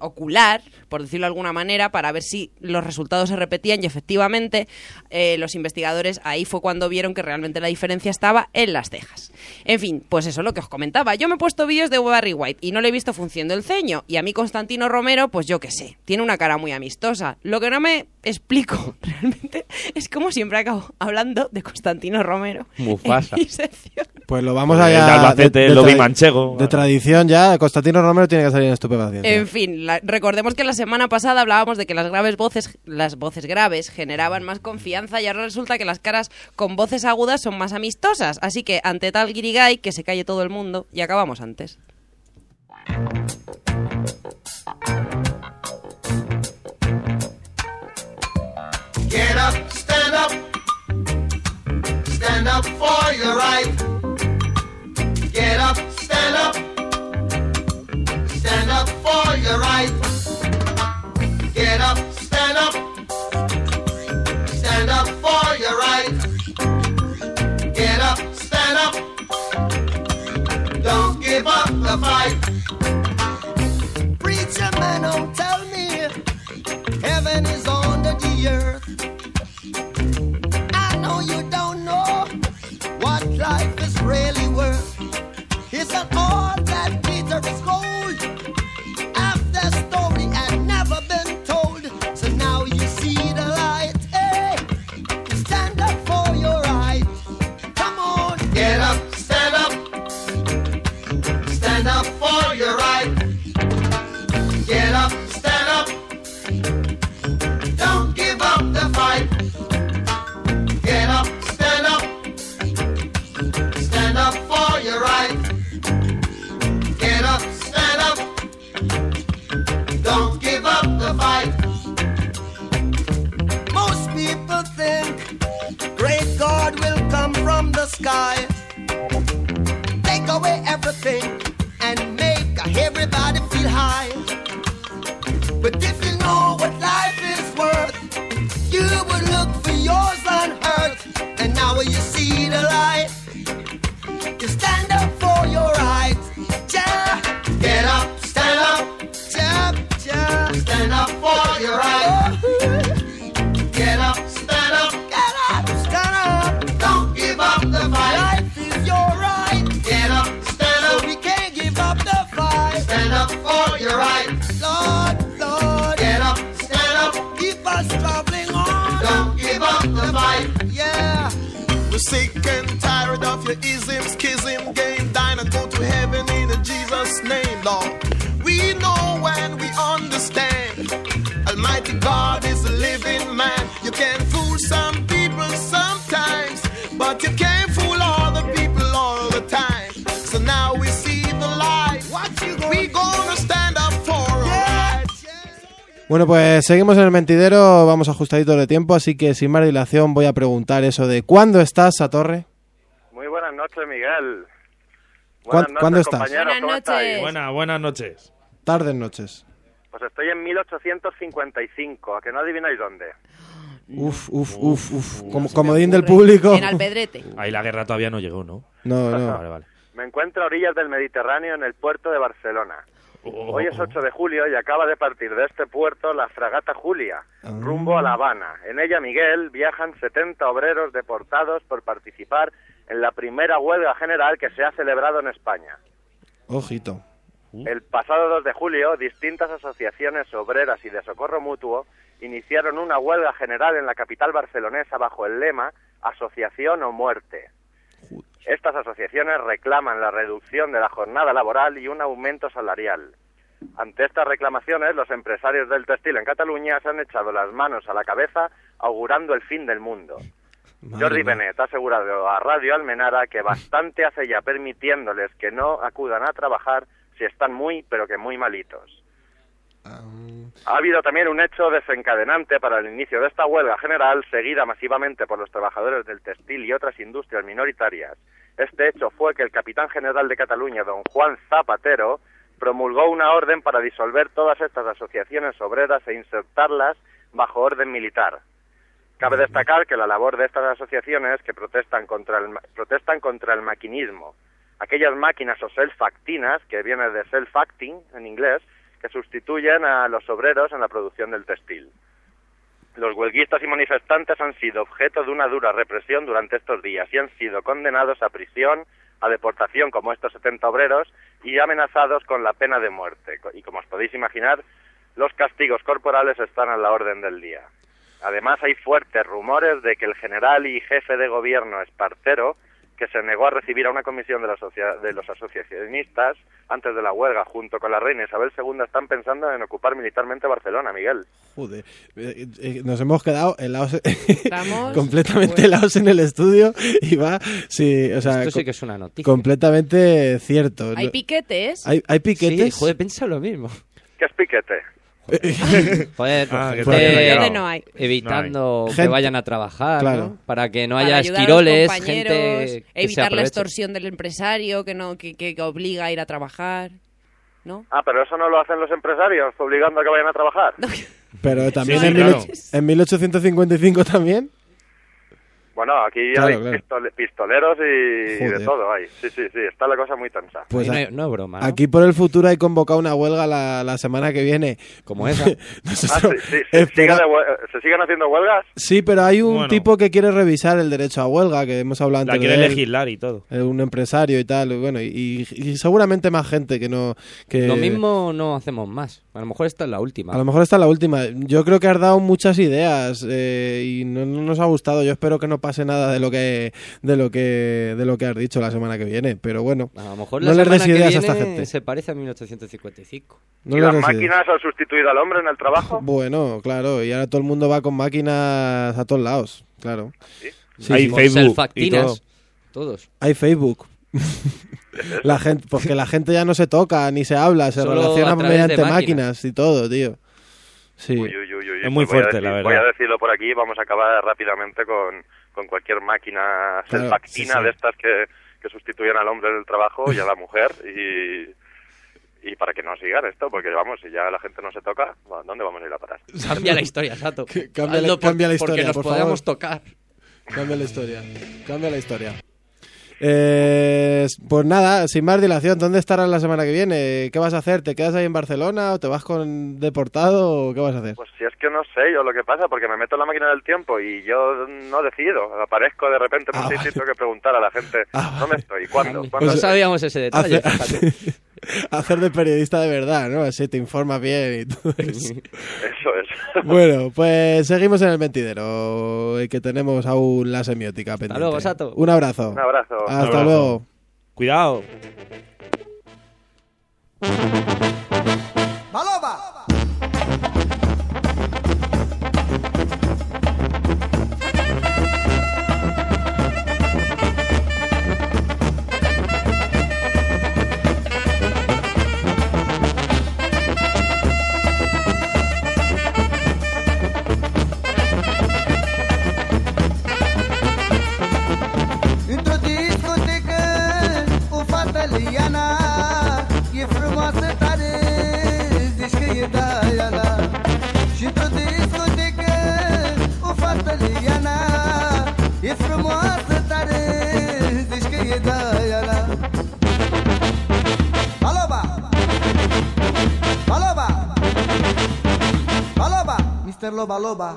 ocular, por decirlo de alguna manera, para ver si los resultados se repetían y efectivamente eh, los investigadores ahí fue cuando vieron que realmente la diferencia estaba en las cejas. En fin, pues eso es lo que os comentaba. Yo me he puesto vídeos de Barry White y no le he visto función del ceño y a mí Constantino Romero, pues yo qué sé, tiene una cara muy amistosa. Lo que no me explico realmente es cómo siempre acabo hablando de Constantino Romero. Mufasa. Pues lo vamos Pues allá. el Albacete, el Lobby Manchego. De tradición ya, Constantino Romero tiene que salir en estupefaciente. En fin, la- recordemos que la semana pasada hablábamos de que las graves voces, las voces graves generaban más confianza y ahora resulta que las caras con voces agudas son más amistosas. Así que ante tal guirigay, que se calle todo el mundo y acabamos antes. Get up, stand up. Stand up for your right. Get up, stand up. Stand up for your right. Get up, stand up. Stand up for your right. Get up, stand up. Don't give up the fight. Preacher man, don't get up, stand up, Pues seguimos en el mentidero, vamos ajustaditos de tiempo, así que sin más dilación voy a preguntar eso de ¿cuándo estás, a Torre? Muy buenas noches, Miguel. ¿Cuán- Buenas noches, cuándo estás? Buenas ¿cómo estáis? noches. Buenas, buenas noches. Tardes, noches. Pues estoy en 1855, a que no adivináis dónde. Uf, uf, uf, uf. Como, comodín del público. En Alpedrete. Ahí la guerra todavía no llegó, ¿no? No, Vale, no. vale. Me encuentro a orillas del Mediterráneo en el puerto de Barcelona. Oh, Hoy es 8 de julio y acaba de partir de este puerto la fragata Julia, rumbo a La Habana. En ella, Miguel, viajan 70 obreros deportados por participar en la primera huelga general que se ha celebrado en España. Ojito. El pasado 2 de julio, distintas asociaciones obreras y de socorro mutuo iniciaron una huelga general en la capital barcelonesa bajo el lema Asociación o muerte. Estas asociaciones reclaman la reducción de la jornada laboral y un aumento salarial. Ante estas reclamaciones, los empresarios del textil en Cataluña se han echado las manos a la cabeza augurando el fin del mundo. Madre Jordi mía. Benet ha asegurado a Radio Almenara que bastante hace ya permitiéndoles que no acudan a trabajar si están muy, pero que muy malitos. Ha habido también un hecho desencadenante para el inicio de esta huelga general, seguida masivamente por los trabajadores del textil y otras industrias minoritarias. Este hecho fue que el capitán general de Cataluña, don Juan Zapatero, promulgó una orden para disolver todas estas asociaciones obreras e insertarlas bajo orden militar. Cabe destacar que la labor de estas asociaciones que protestan contra el, protestan contra el maquinismo, aquellas máquinas o self-actinas, que viene de self-acting en inglés, que sustituyen a los obreros en la producción del textil. Los huelguistas y manifestantes han sido objeto de una dura represión durante estos días y han sido condenados a prisión, a deportación como estos 70 obreros y amenazados con la pena de muerte. Y como os podéis imaginar, los castigos corporales están a la orden del día. Además, hay fuertes rumores de que el general y jefe de gobierno Espartero, que se negó a recibir a una comisión de, la socia- de los asociacionistas antes de la huelga, junto con la reina Isabel II, están pensando en ocupar militarmente Barcelona, Miguel. Joder. Eh, eh, Nos hemos quedado helados, completamente helados en el estudio y va, sí, o sea, Esto sí que es una noticia. completamente cierto. Hay piquetes. ¿Hay, hay piquetes? Sí, joder, piensa lo mismo. ¿Qué es piquete? Joder, Ah, no no hay. evitando que Gente- vayan a trabajar, Claro. ¿no? Para que no para haya esquiroles, compañeros, gente que se evitar la extorsión del empresario que no que, que- que obliga a ir a trabajar, ¿no? Ah, pero eso no lo hacen los empresarios, obligando a que vayan a trabajar. Pero también Sí, en, claro. 18- en 1855 también. Bueno, aquí Claro, hay claro. pistole- pistoleros y, y de todo hay. Sí, sí, sí, está la cosa muy tensa. Pues no, es- no es broma, ¿no? aquí por el futuro hay convocado una huelga la, la semana que viene. Como esa. Ah, Nosotros sí, sí, ¿se, espera- hue- ¿Se siguen haciendo huelgas? Sí, pero hay un Bueno. tipo que quiere revisar el derecho a huelga, que hemos hablado La antes quiere de él, legislar y todo. eh, un empresario y tal, bueno, y, y seguramente más gente que no... Que, Lo mismo no hacemos más. A lo mejor esta es la última. A lo mejor esta es la última. Yo creo que has dado muchas ideas eh, y no, no nos ha gustado. Yo espero que no pase nada de lo que de lo que de lo que has dicho la semana que viene. Pero bueno, A lo mejor no les semana des que ideas a viene esta gente. se parece a 1855. No ¿Y las máquinas han sustituido al hombre en el trabajo? Bueno, claro, y ahora todo el mundo va con máquinas a todos lados, claro. Sí, Hay sí. Facebook y self-actinas, todo. Todos. Hay Facebook. la gente, porque la gente ya no se toca ni se habla, se Solo relaciona mediante máquinas. máquinas. y todo, tío. Sí. Uy, uy, uy, uy, Es muy voy a fuerte, decir- la verdad. Voy a decirlo por aquí, vamos a acabar rápidamente con, con cualquier máquina Claro, self-actina sí, sí. de estas que, que sustituyen al hombre en el trabajo y a la mujer y, y para que no sigan esto, porque vamos, si ya la gente no se toca, ¿dónde vamos a ir a parar? Cambia la historia, Sato. Hazlo por- cambia la Porque historia, nos por favor. tocar. Cambia la historia. Cambia la historia. Eh, pues nada, sin más dilación, ¿dónde estarás la semana que viene? ¿Qué vas a hacer? ¿Te quedas ahí en Barcelona o te vas con deportado o qué vas a hacer? Pues si es que no sé yo lo que pasa, porque me meto en la máquina del tiempo y yo no decido. Aparezco de repente en Ah, un vale. sitio y tengo que preguntar a la gente, Ah, ¿dónde estoy? ¿Cuándo? No ¿Cuándo? Pues, sabíamos ese detalle. hace-. hacer de periodista de verdad, ¿no? Así te informas bien y todo eso. Eso es. Bueno, pues seguimos en el mentidero, eh, que tenemos aún la semiótica pendiente. luego, Sato. Un abrazo. Un abrazo. Hasta abrazo. luego. Cuidado. ¡Maloba! ভালো বা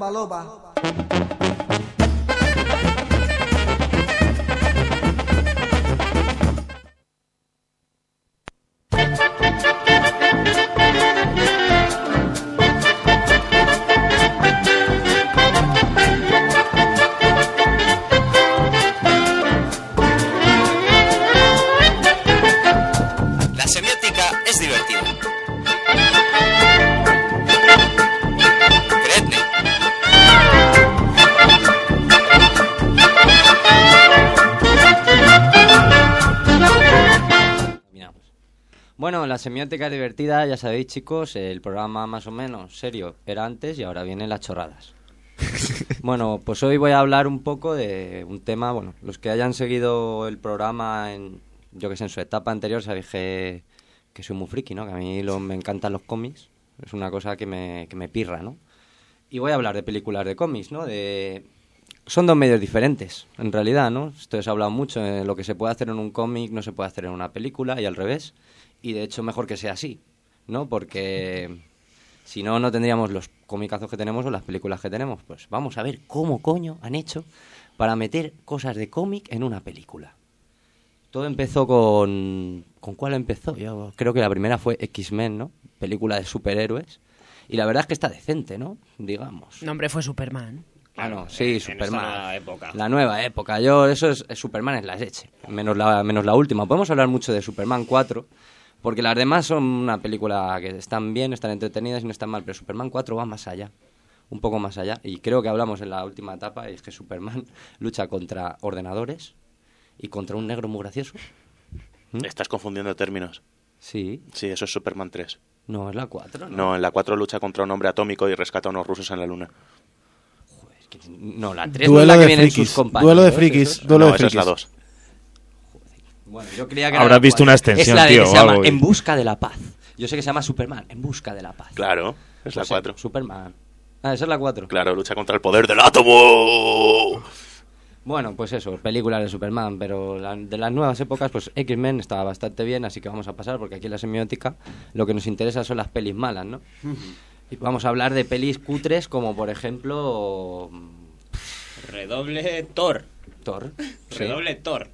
吧，漏吧。Es divertida, ya sabéis chicos, el programa más o menos serio era antes y ahora vienen las chorradas. bueno, pues hoy voy a hablar un poco de un tema, bueno, los que hayan seguido el programa en, yo que sé, en su etapa anterior, sabéis que, que soy muy friki, ¿no? Que a mí lo- me encantan los cómics, es una cosa que me, que me pirra, ¿no? Y voy a hablar de películas de cómics, ¿no? De... Son dos medios diferentes, en realidad, ¿no? Esto se ha hablado mucho, eh, lo que se puede hacer en un cómic no se puede hacer en una película y al revés. Y de hecho mejor que sea así, ¿no? Porque si no, no tendríamos los comicazos que tenemos o las películas que tenemos. Pues vamos a ver cómo coño han hecho para meter cosas de cómic en una película. Todo empezó con... ¿Con cuál empezó? Yo creo que la primera fue X-Men, ¿no? Película de superhéroes. Y la verdad es que está decente, ¿no? Digamos. Nombre fue Superman. Ah, no, sí, en Superman. esta nueva época. La nueva época. Yo, eso es, es Superman es la leche. Menos la, menos la última. Podemos hablar mucho de Superman 4, porque las demás son una película que están bien, están entretenidas y no están mal, pero Superman 4 va más allá. Un poco más allá. Y creo que hablamos en la última etapa, y es que Superman lucha contra ordenadores y contra un negro muy gracioso. Estás confundiendo términos. Sí. Sí, eso es Superman 3. No, es la 4. ¿no? No, en la 4 lucha contra un hombre atómico y rescata a unos rusos en la luna. No, la 3 no es Duelo la que de vienen frikis. sus compañeros. Duelo de frikis. Duelo no, de esa es la frikis. 2. Bueno, yo creía que Habrás visto cual. una extensión, es la de tío, que o se llama algo. En busca de la paz. Yo sé que se llama Superman, En busca de la paz. Claro, es la Pues sí, 4. Superman. Ah, esa es la 4. Claro, lucha contra el poder del átomo. Bueno, pues eso, películas de Superman, pero la- de las nuevas épocas, pues X-Men estaba bastante bien, así que vamos a pasar, porque aquí en la semiótica lo que nos interesa son las pelis malas, ¿no? Y vamos a hablar de pelis cutres como, por ejemplo... Redoble Thor. Thor. sí. Redoble Thor.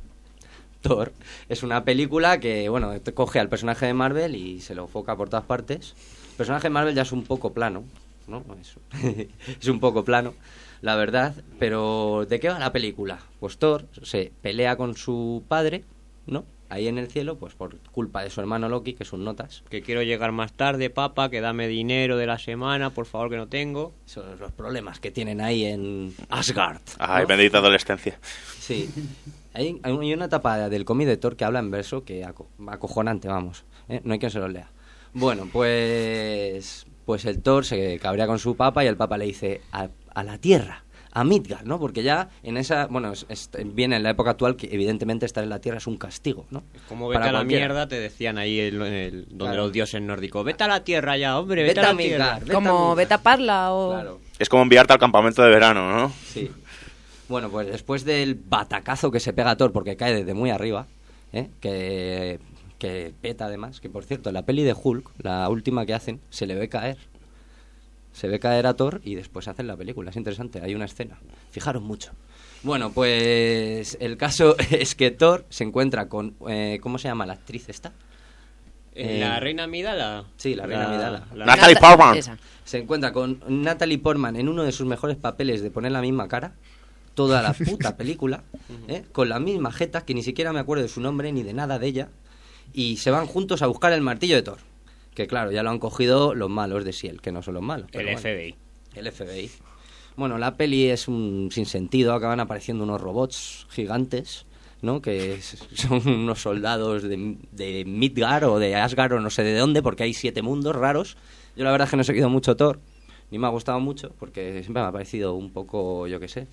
Thor es una película que, bueno, te coge al personaje de Marvel y se lo foca por todas partes. El personaje de Marvel ya es un poco plano, ¿no? Es, es un poco plano, la verdad. Pero, ¿de qué va la película? Pues Thor se pelea con su padre, ¿no? Ahí en el cielo, pues por culpa de su hermano Loki, que es un notas. Que quiero llegar más tarde, papá, que dame dinero de la semana, por favor, que no tengo. Son los problemas que tienen ahí en Asgard. Ay, ¿no? bendita adolescencia. Sí. Hay, hay una etapa del cómic de Thor que habla en verso que aco- acojonante, vamos. ¿eh? No hay quien se los lea. Bueno, pues, pues el Thor se cabrea con su papa y el papa le dice a, a la Tierra, a Midgard, ¿no? Porque ya en esa, bueno, es- es- viene en la época actual que evidentemente estar en la Tierra es un castigo, ¿no? Como vete Para a la cualquiera. mierda, te decían ahí el- el- donde Claro. los dioses nórdicos. Vete a la tierra ya, hombre, vete, Vete a la a tierra. Midgard, vete a Como Midgard. Beta Parla o... Es como enviarte al campamento de verano, ¿no? Sí. Bueno, pues después del batacazo que se pega Thor porque cae desde muy arriba, ¿eh? que, que peta además, que por cierto, la peli de Hulk, la última que hacen, se le ve caer. Se ve caer a Thor y después hacen la película. Es interesante, hay una escena. Fijaros mucho. Bueno, pues el caso es que Thor se encuentra con... eh, ¿Cómo se llama la actriz esta? Eh, Eh, la reina Midala. Sí, la reina Midala. la- Natalie Nata- Portman. esa. Se encuentra con Natalie Portman en uno de sus mejores papeles de poner la misma cara, toda la puta película, ¿eh? con la misma jeta, que ni siquiera me acuerdo de su nombre ni de nada de ella, y se van juntos a buscar el martillo de Thor. Que claro, ya lo han cogido los malos de Siel, que no son los malos. pero El bueno. FBI. El FBI. Bueno, la peli es un sinsentido, acaban apareciendo unos robots gigantes, ¿no? Que son unos soldados de, de Midgard o de Asgard o no sé de dónde, porque hay siete mundos raros. Yo la verdad es que no he seguido mucho Thor, ni me ha gustado mucho, porque siempre me ha parecido un poco, yo qué sé,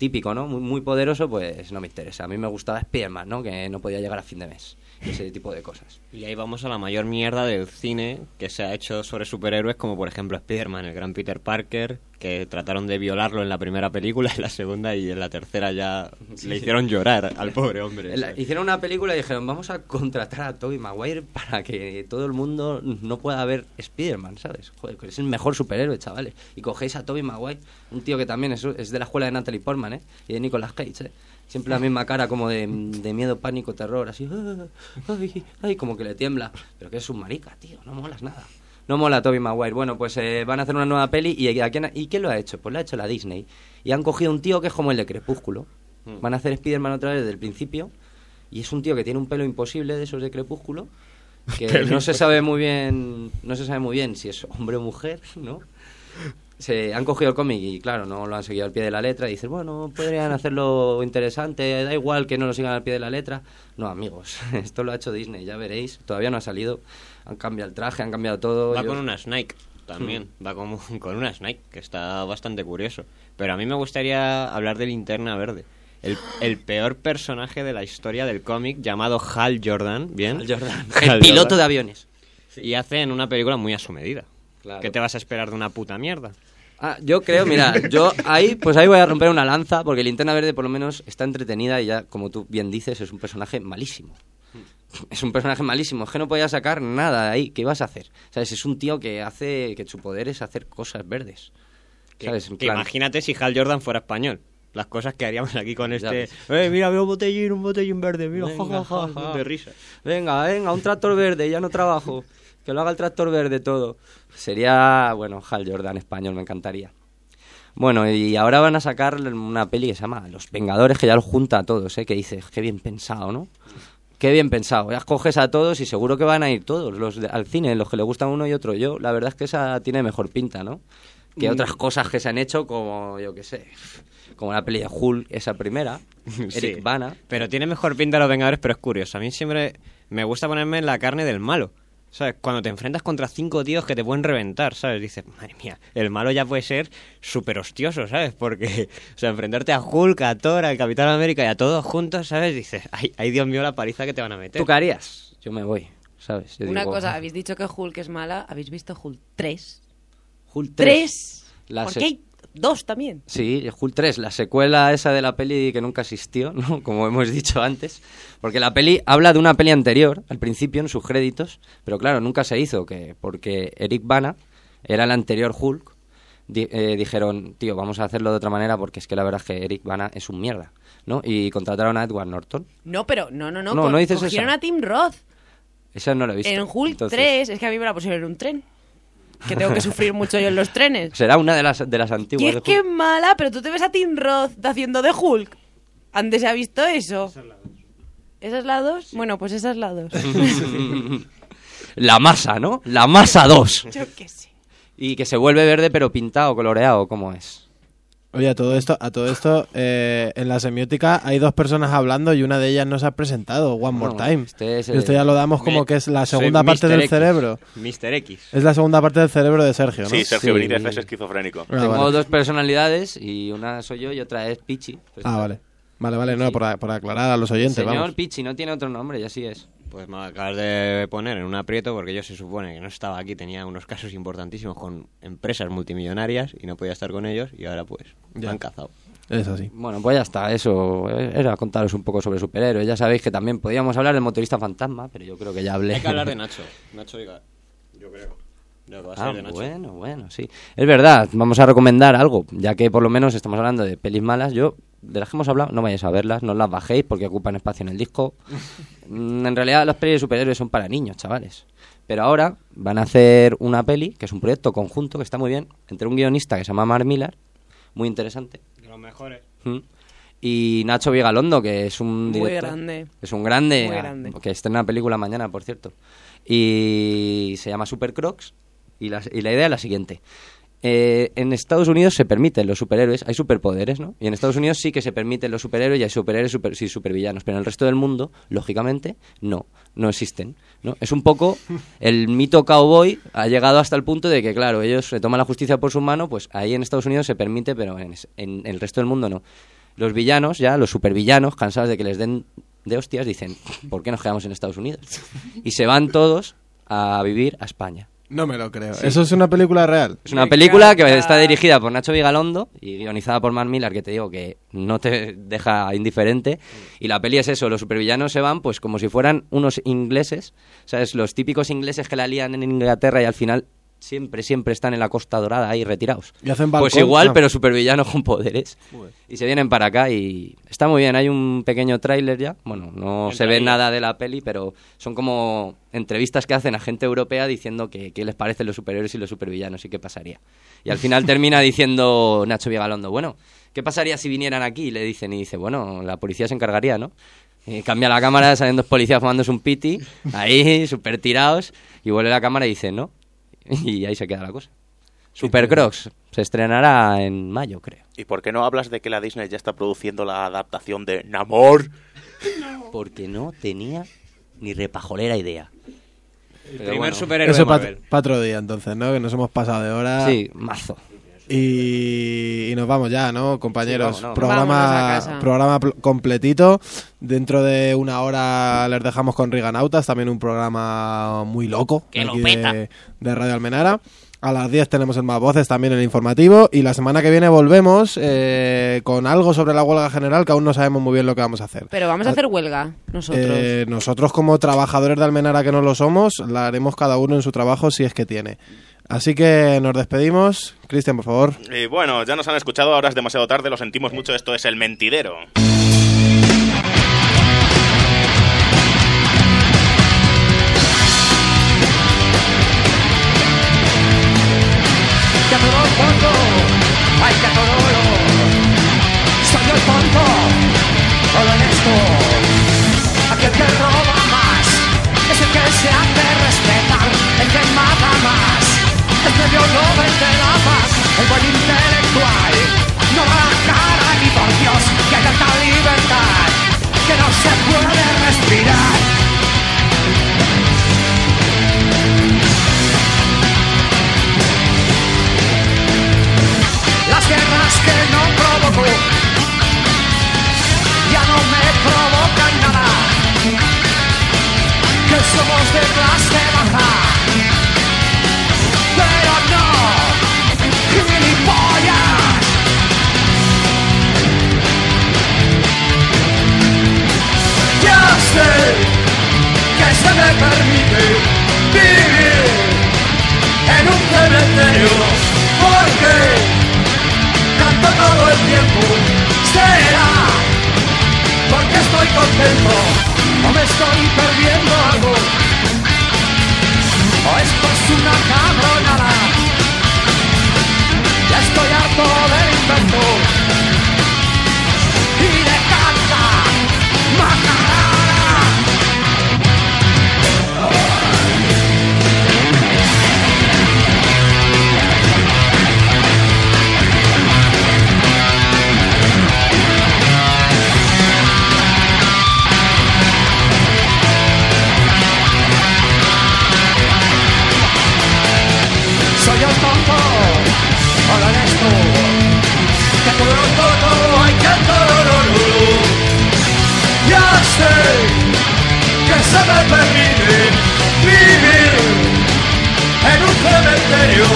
típico, ¿no? Muy, muy poderoso, pues no me interesa. A mí me gustaba Spiderman, ¿no? Que no podía llegar a fin de mes. Ese tipo de cosas. Y ahí vamos a la mayor mierda del cine que se ha hecho sobre superhéroes, como por ejemplo Spider-Man, el gran Peter Parker, que trataron de violarlo en la primera película, en la segunda y en la tercera ya le hicieron llorar al pobre hombre. La- hicieron una película y dijeron, vamos a contratar a Tobey Maguire para que todo el mundo no pueda ver Spider-Man, ¿sabes? Joder, que es el mejor superhéroe, chavales. Y cogéis a Tobey Maguire, un tío que también es, es de la escuela de Natalie Portman, ¿eh? Y de Nicolas Cage, ¿eh? Siempre la misma cara como de, de miedo, pánico, terror, así, "Ah, ay, ay, como que le tiembla. Pero que es un marica, tío, no molas nada. No mola Tobey Maguire. Bueno, pues eh, van a hacer una nueva peli y, ¿a quién, ¿y quién lo ha hecho? Pues lo ha hecho la Disney. Y han cogido un tío que es como el de Crepúsculo. Mm. Van a hacer Spider-Man otra vez desde el principio. Y es un tío que tiene un pelo imposible de esos de Crepúsculo. Que no se sabe muy bien, no se sabe muy bien si es hombre o mujer, ¿no? Se han cogido el cómic y claro, no lo han seguido al pie de la letra y dices, bueno, podrían hacerlo interesante, da igual que no lo sigan al pie de la letra. No, amigos, esto lo ha hecho Disney, ya veréis, todavía no ha salido. Han cambiado el traje, han cambiado todo. Va con una Snake también, va como, con una Snake, que está bastante curioso. Pero a mí me gustaría hablar de Linterna Verde. El, el peor personaje de la historia del cómic llamado Hal Jordan, ¿bien? Hal Jordan. Hal El piloto Jordan. de aviones. Y hacen una película muy a su medida. Claro. ¿Qué te vas a esperar de una puta mierda? Ah, yo creo, mira, yo ahí, pues ahí voy a romper una lanza, porque Linterna Verde por lo menos está entretenida y ya, como tú bien dices, es un personaje malísimo. Es un personaje malísimo, es que no podía sacar nada de ahí. ¿Qué ibas a hacer? ¿Sabes? Es un tío que hace, que su poder es hacer cosas verdes. Que, ¿Sabes? En que plan- imagínate si Hal Jordan fuera español. Las cosas que haríamos aquí con este... Eh, mira, veo un botellín, un botellín verde, mira, Venga, ja, ja, de risa. Venga, venga, un tractor verde, ya no trabajo. Que lo haga el tractor verde todo. Sería, bueno, Hal Jordan español, me encantaría. Bueno, y ahora van a sacar una peli que se llama Los Vengadores, que ya los junta a todos, ¿eh? Que dices, qué bien pensado, ¿no? Qué bien pensado. Ya coges a todos y seguro que van a ir todos los de- al cine, los que le gustan uno y otro. Yo, la verdad es que esa tiene mejor pinta, ¿no? Que Mm. otras cosas que se han hecho, como, yo qué sé, como la peli de Hulk, esa primera, Eric Sí. Bana. Pero tiene mejor pinta los Vengadores, pero es curioso. A mí siempre me gusta ponerme en la carne del malo. ¿Sabes? Cuando te enfrentas contra cinco tíos que te pueden reventar, ¿sabes? Dices, madre mía, el malo ya puede ser súper hostioso, ¿sabes? Porque, o sea, enfrentarte a Hulk, a Thor, al Capitán América y a todos juntos, ¿sabes? Dices, ay, ay Dios mío, la paliza que te van a meter. ¿Tú qué harías? Yo me voy, ¿sabes? Yo Una digo, cosa, habéis dicho que Hulk es mala. ¿Habéis visto Hulk 3? Hulk 3. ¿Tres? Hay dos también. Sí, Hulk 3, la secuela esa de la peli que nunca existió, ¿no? Como hemos dicho antes. Porque la peli habla de una peli anterior, al principio, en sus créditos, pero claro, nunca se hizo, que porque Eric Bana era el anterior Hulk. di- eh, dijeron, tío, vamos a hacerlo de otra manera porque es que la verdad es que Eric Bana es un mierda, ¿no? Y contrataron a Edward Norton. No, pero no, no, no. No, no dices cogieron esa. a Tim Roth. Esa no la he visto. En Hulk Entonces, 3, es que a mí me la pusieron en un tren. Que tengo que sufrir mucho yo en los trenes. Será una de las, de las antiguas. Y es de que mala, pero tú te ves a Tim Roth haciendo de Hulk. ¿Antes se ha visto eso? ¿Esa es la 2? Bueno, pues esa es la 2. la masa, ¿no? La masa 2. Yo qué sé. Y que se vuelve verde pero pintado, coloreado, ¿cómo es? Oye, a todo esto, a todo esto eh, en la semiótica hay dos personas hablando y una de ellas no se ha presentado, One More No, Time. este es Y el- esto ya lo damos como Me- que es la soy segunda parte Mr. del X. cerebro. Mr. X. Es la segunda parte del cerebro de Sergio, ¿no? Sí, Sergio Sí. Benítez es esquizofrénico. Ah, Tengo vale. dos personalidades y una soy yo y otra es Pichi. Pues Ah, vale. Vale, vale, no, por, por aclarar a los oyentes, Señor vamos. Pichi, no tiene otro nombre y así es. Pues me acabas de poner en un aprieto porque yo se supone que no estaba aquí, tenía unos casos importantísimos con empresas multimillonarias y no podía estar con ellos y ahora pues me Ya. han cazado. Es así. Bueno, pues ya está, eso eh, era contaros un poco sobre superhéroes. Ya sabéis que también podíamos hablar del motorista fantasma, pero yo creo que ya hablé. Hay que hablar de Nacho. Nacho diga, yo creo. Va a ser Ah, de Nacho. bueno, bueno, sí. Es verdad, vamos a recomendar algo, ya que por lo menos estamos hablando de pelis malas. Yo, de las que hemos hablado, no vayáis a verlas, no las bajéis porque ocupan espacio en el disco. Mm, en realidad, las pelis de superhéroes son para niños, chavales. Pero ahora van a hacer una peli, que es un proyecto conjunto, que está muy bien, entre un guionista que se llama Mark Millar, muy interesante, De los mejores. Mm. y Nacho Vigalondo, que es un Muy director. grande. Es un grande, Muy ah, grande. que estrena película mañana, por cierto. Y se llama Super Crocs. Y la, y la idea es la siguiente. Eh, en Estados Unidos se permiten los superhéroes, hay superpoderes, ¿no? Y en Estados Unidos sí que se permiten los superhéroes y hay superhéroes super, sí, supervillanos, pero en el resto del mundo, lógicamente, no, no existen, ¿no? Es un poco el mito cowboy ha llegado hasta el punto de que, claro, ellos se toman la justicia por su mano, pues ahí en Estados Unidos se permite, pero en, en el resto del mundo no. Los villanos, ya, los supervillanos, cansados de que les den de hostias, dicen, ¿por qué nos quedamos en Estados Unidos? Y se van todos a vivir a España. No me lo creo. Sí. ¿Eso es una película real? Es una película que está dirigida por Nacho Vigalondo y guionizada por Mark Millar, que te digo que no te deja indiferente. Y la peli es eso, los supervillanos se van pues como si fueran unos ingleses, ¿sabes? Los típicos ingleses que la lían en Inglaterra y al final siempre, siempre están en la Costa Dorada ahí retirados. Y hacen Pues balcón. igual, Ah. pero supervillanos con poderes. Y se vienen para acá y está muy bien. Hay un pequeño tráiler ya. Bueno, no se ve nada de la peli, pero son como entrevistas que hacen a gente europea diciendo que qué les parecen los superhéroes y los supervillanos y qué pasaría. Y al final termina diciendo Nacho Vigalondo, bueno, ¿qué pasaría si vinieran aquí? Y le dicen, y dice, bueno, la policía se encargaría, ¿no? Y cambia la cámara, salen dos policías fumándose un piti, ahí, súper tirados, y vuelve la cámara y dice, no. Y ahí se queda la cosa. Super Crocs se estrenará en mayo, creo. ¿Y por qué no hablas de que la Disney ya está produciendo la adaptación de Namor? Porque no tenía ni repajolera idea. Pero primer bueno. superhéroe Eso de para Marvel. otro día, entonces, ¿no? Que nos hemos pasado de hora. Sí, mazo. Y, y nos vamos ya, ¿no, compañeros? Sí, vamos, no. programa programa pl- completito. Dentro de una hora les dejamos con Riganautas, también un programa muy loco Que lo peta. de, de Radio Almenara. A las 10 tenemos el Más Voces también en el informativo. Y la semana que viene volvemos eh, con algo sobre la huelga general que aún no sabemos muy bien lo que vamos a hacer. Pero vamos a hacer huelga nosotros. Eh, nosotros como trabajadores de Almenara que no lo somos, la haremos cada uno en su trabajo si es que tiene. Así que nos despedimos. Cristian, por favor. Y bueno, ya nos han escuchado, ahora es demasiado tarde, lo sentimos mucho, esto es El Mentidero. Se puede respirar. Las guerras que no provocó ya no me provocan nada. Que somos de clase permite vivir en un cementerio porque canto todo el tiempo. Será porque estoy contento o me estoy perdiendo algo. O esto es una se me permite vivir en un cementerio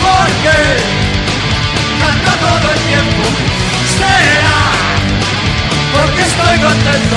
porque canto todo el tiempo será porque estoy contento.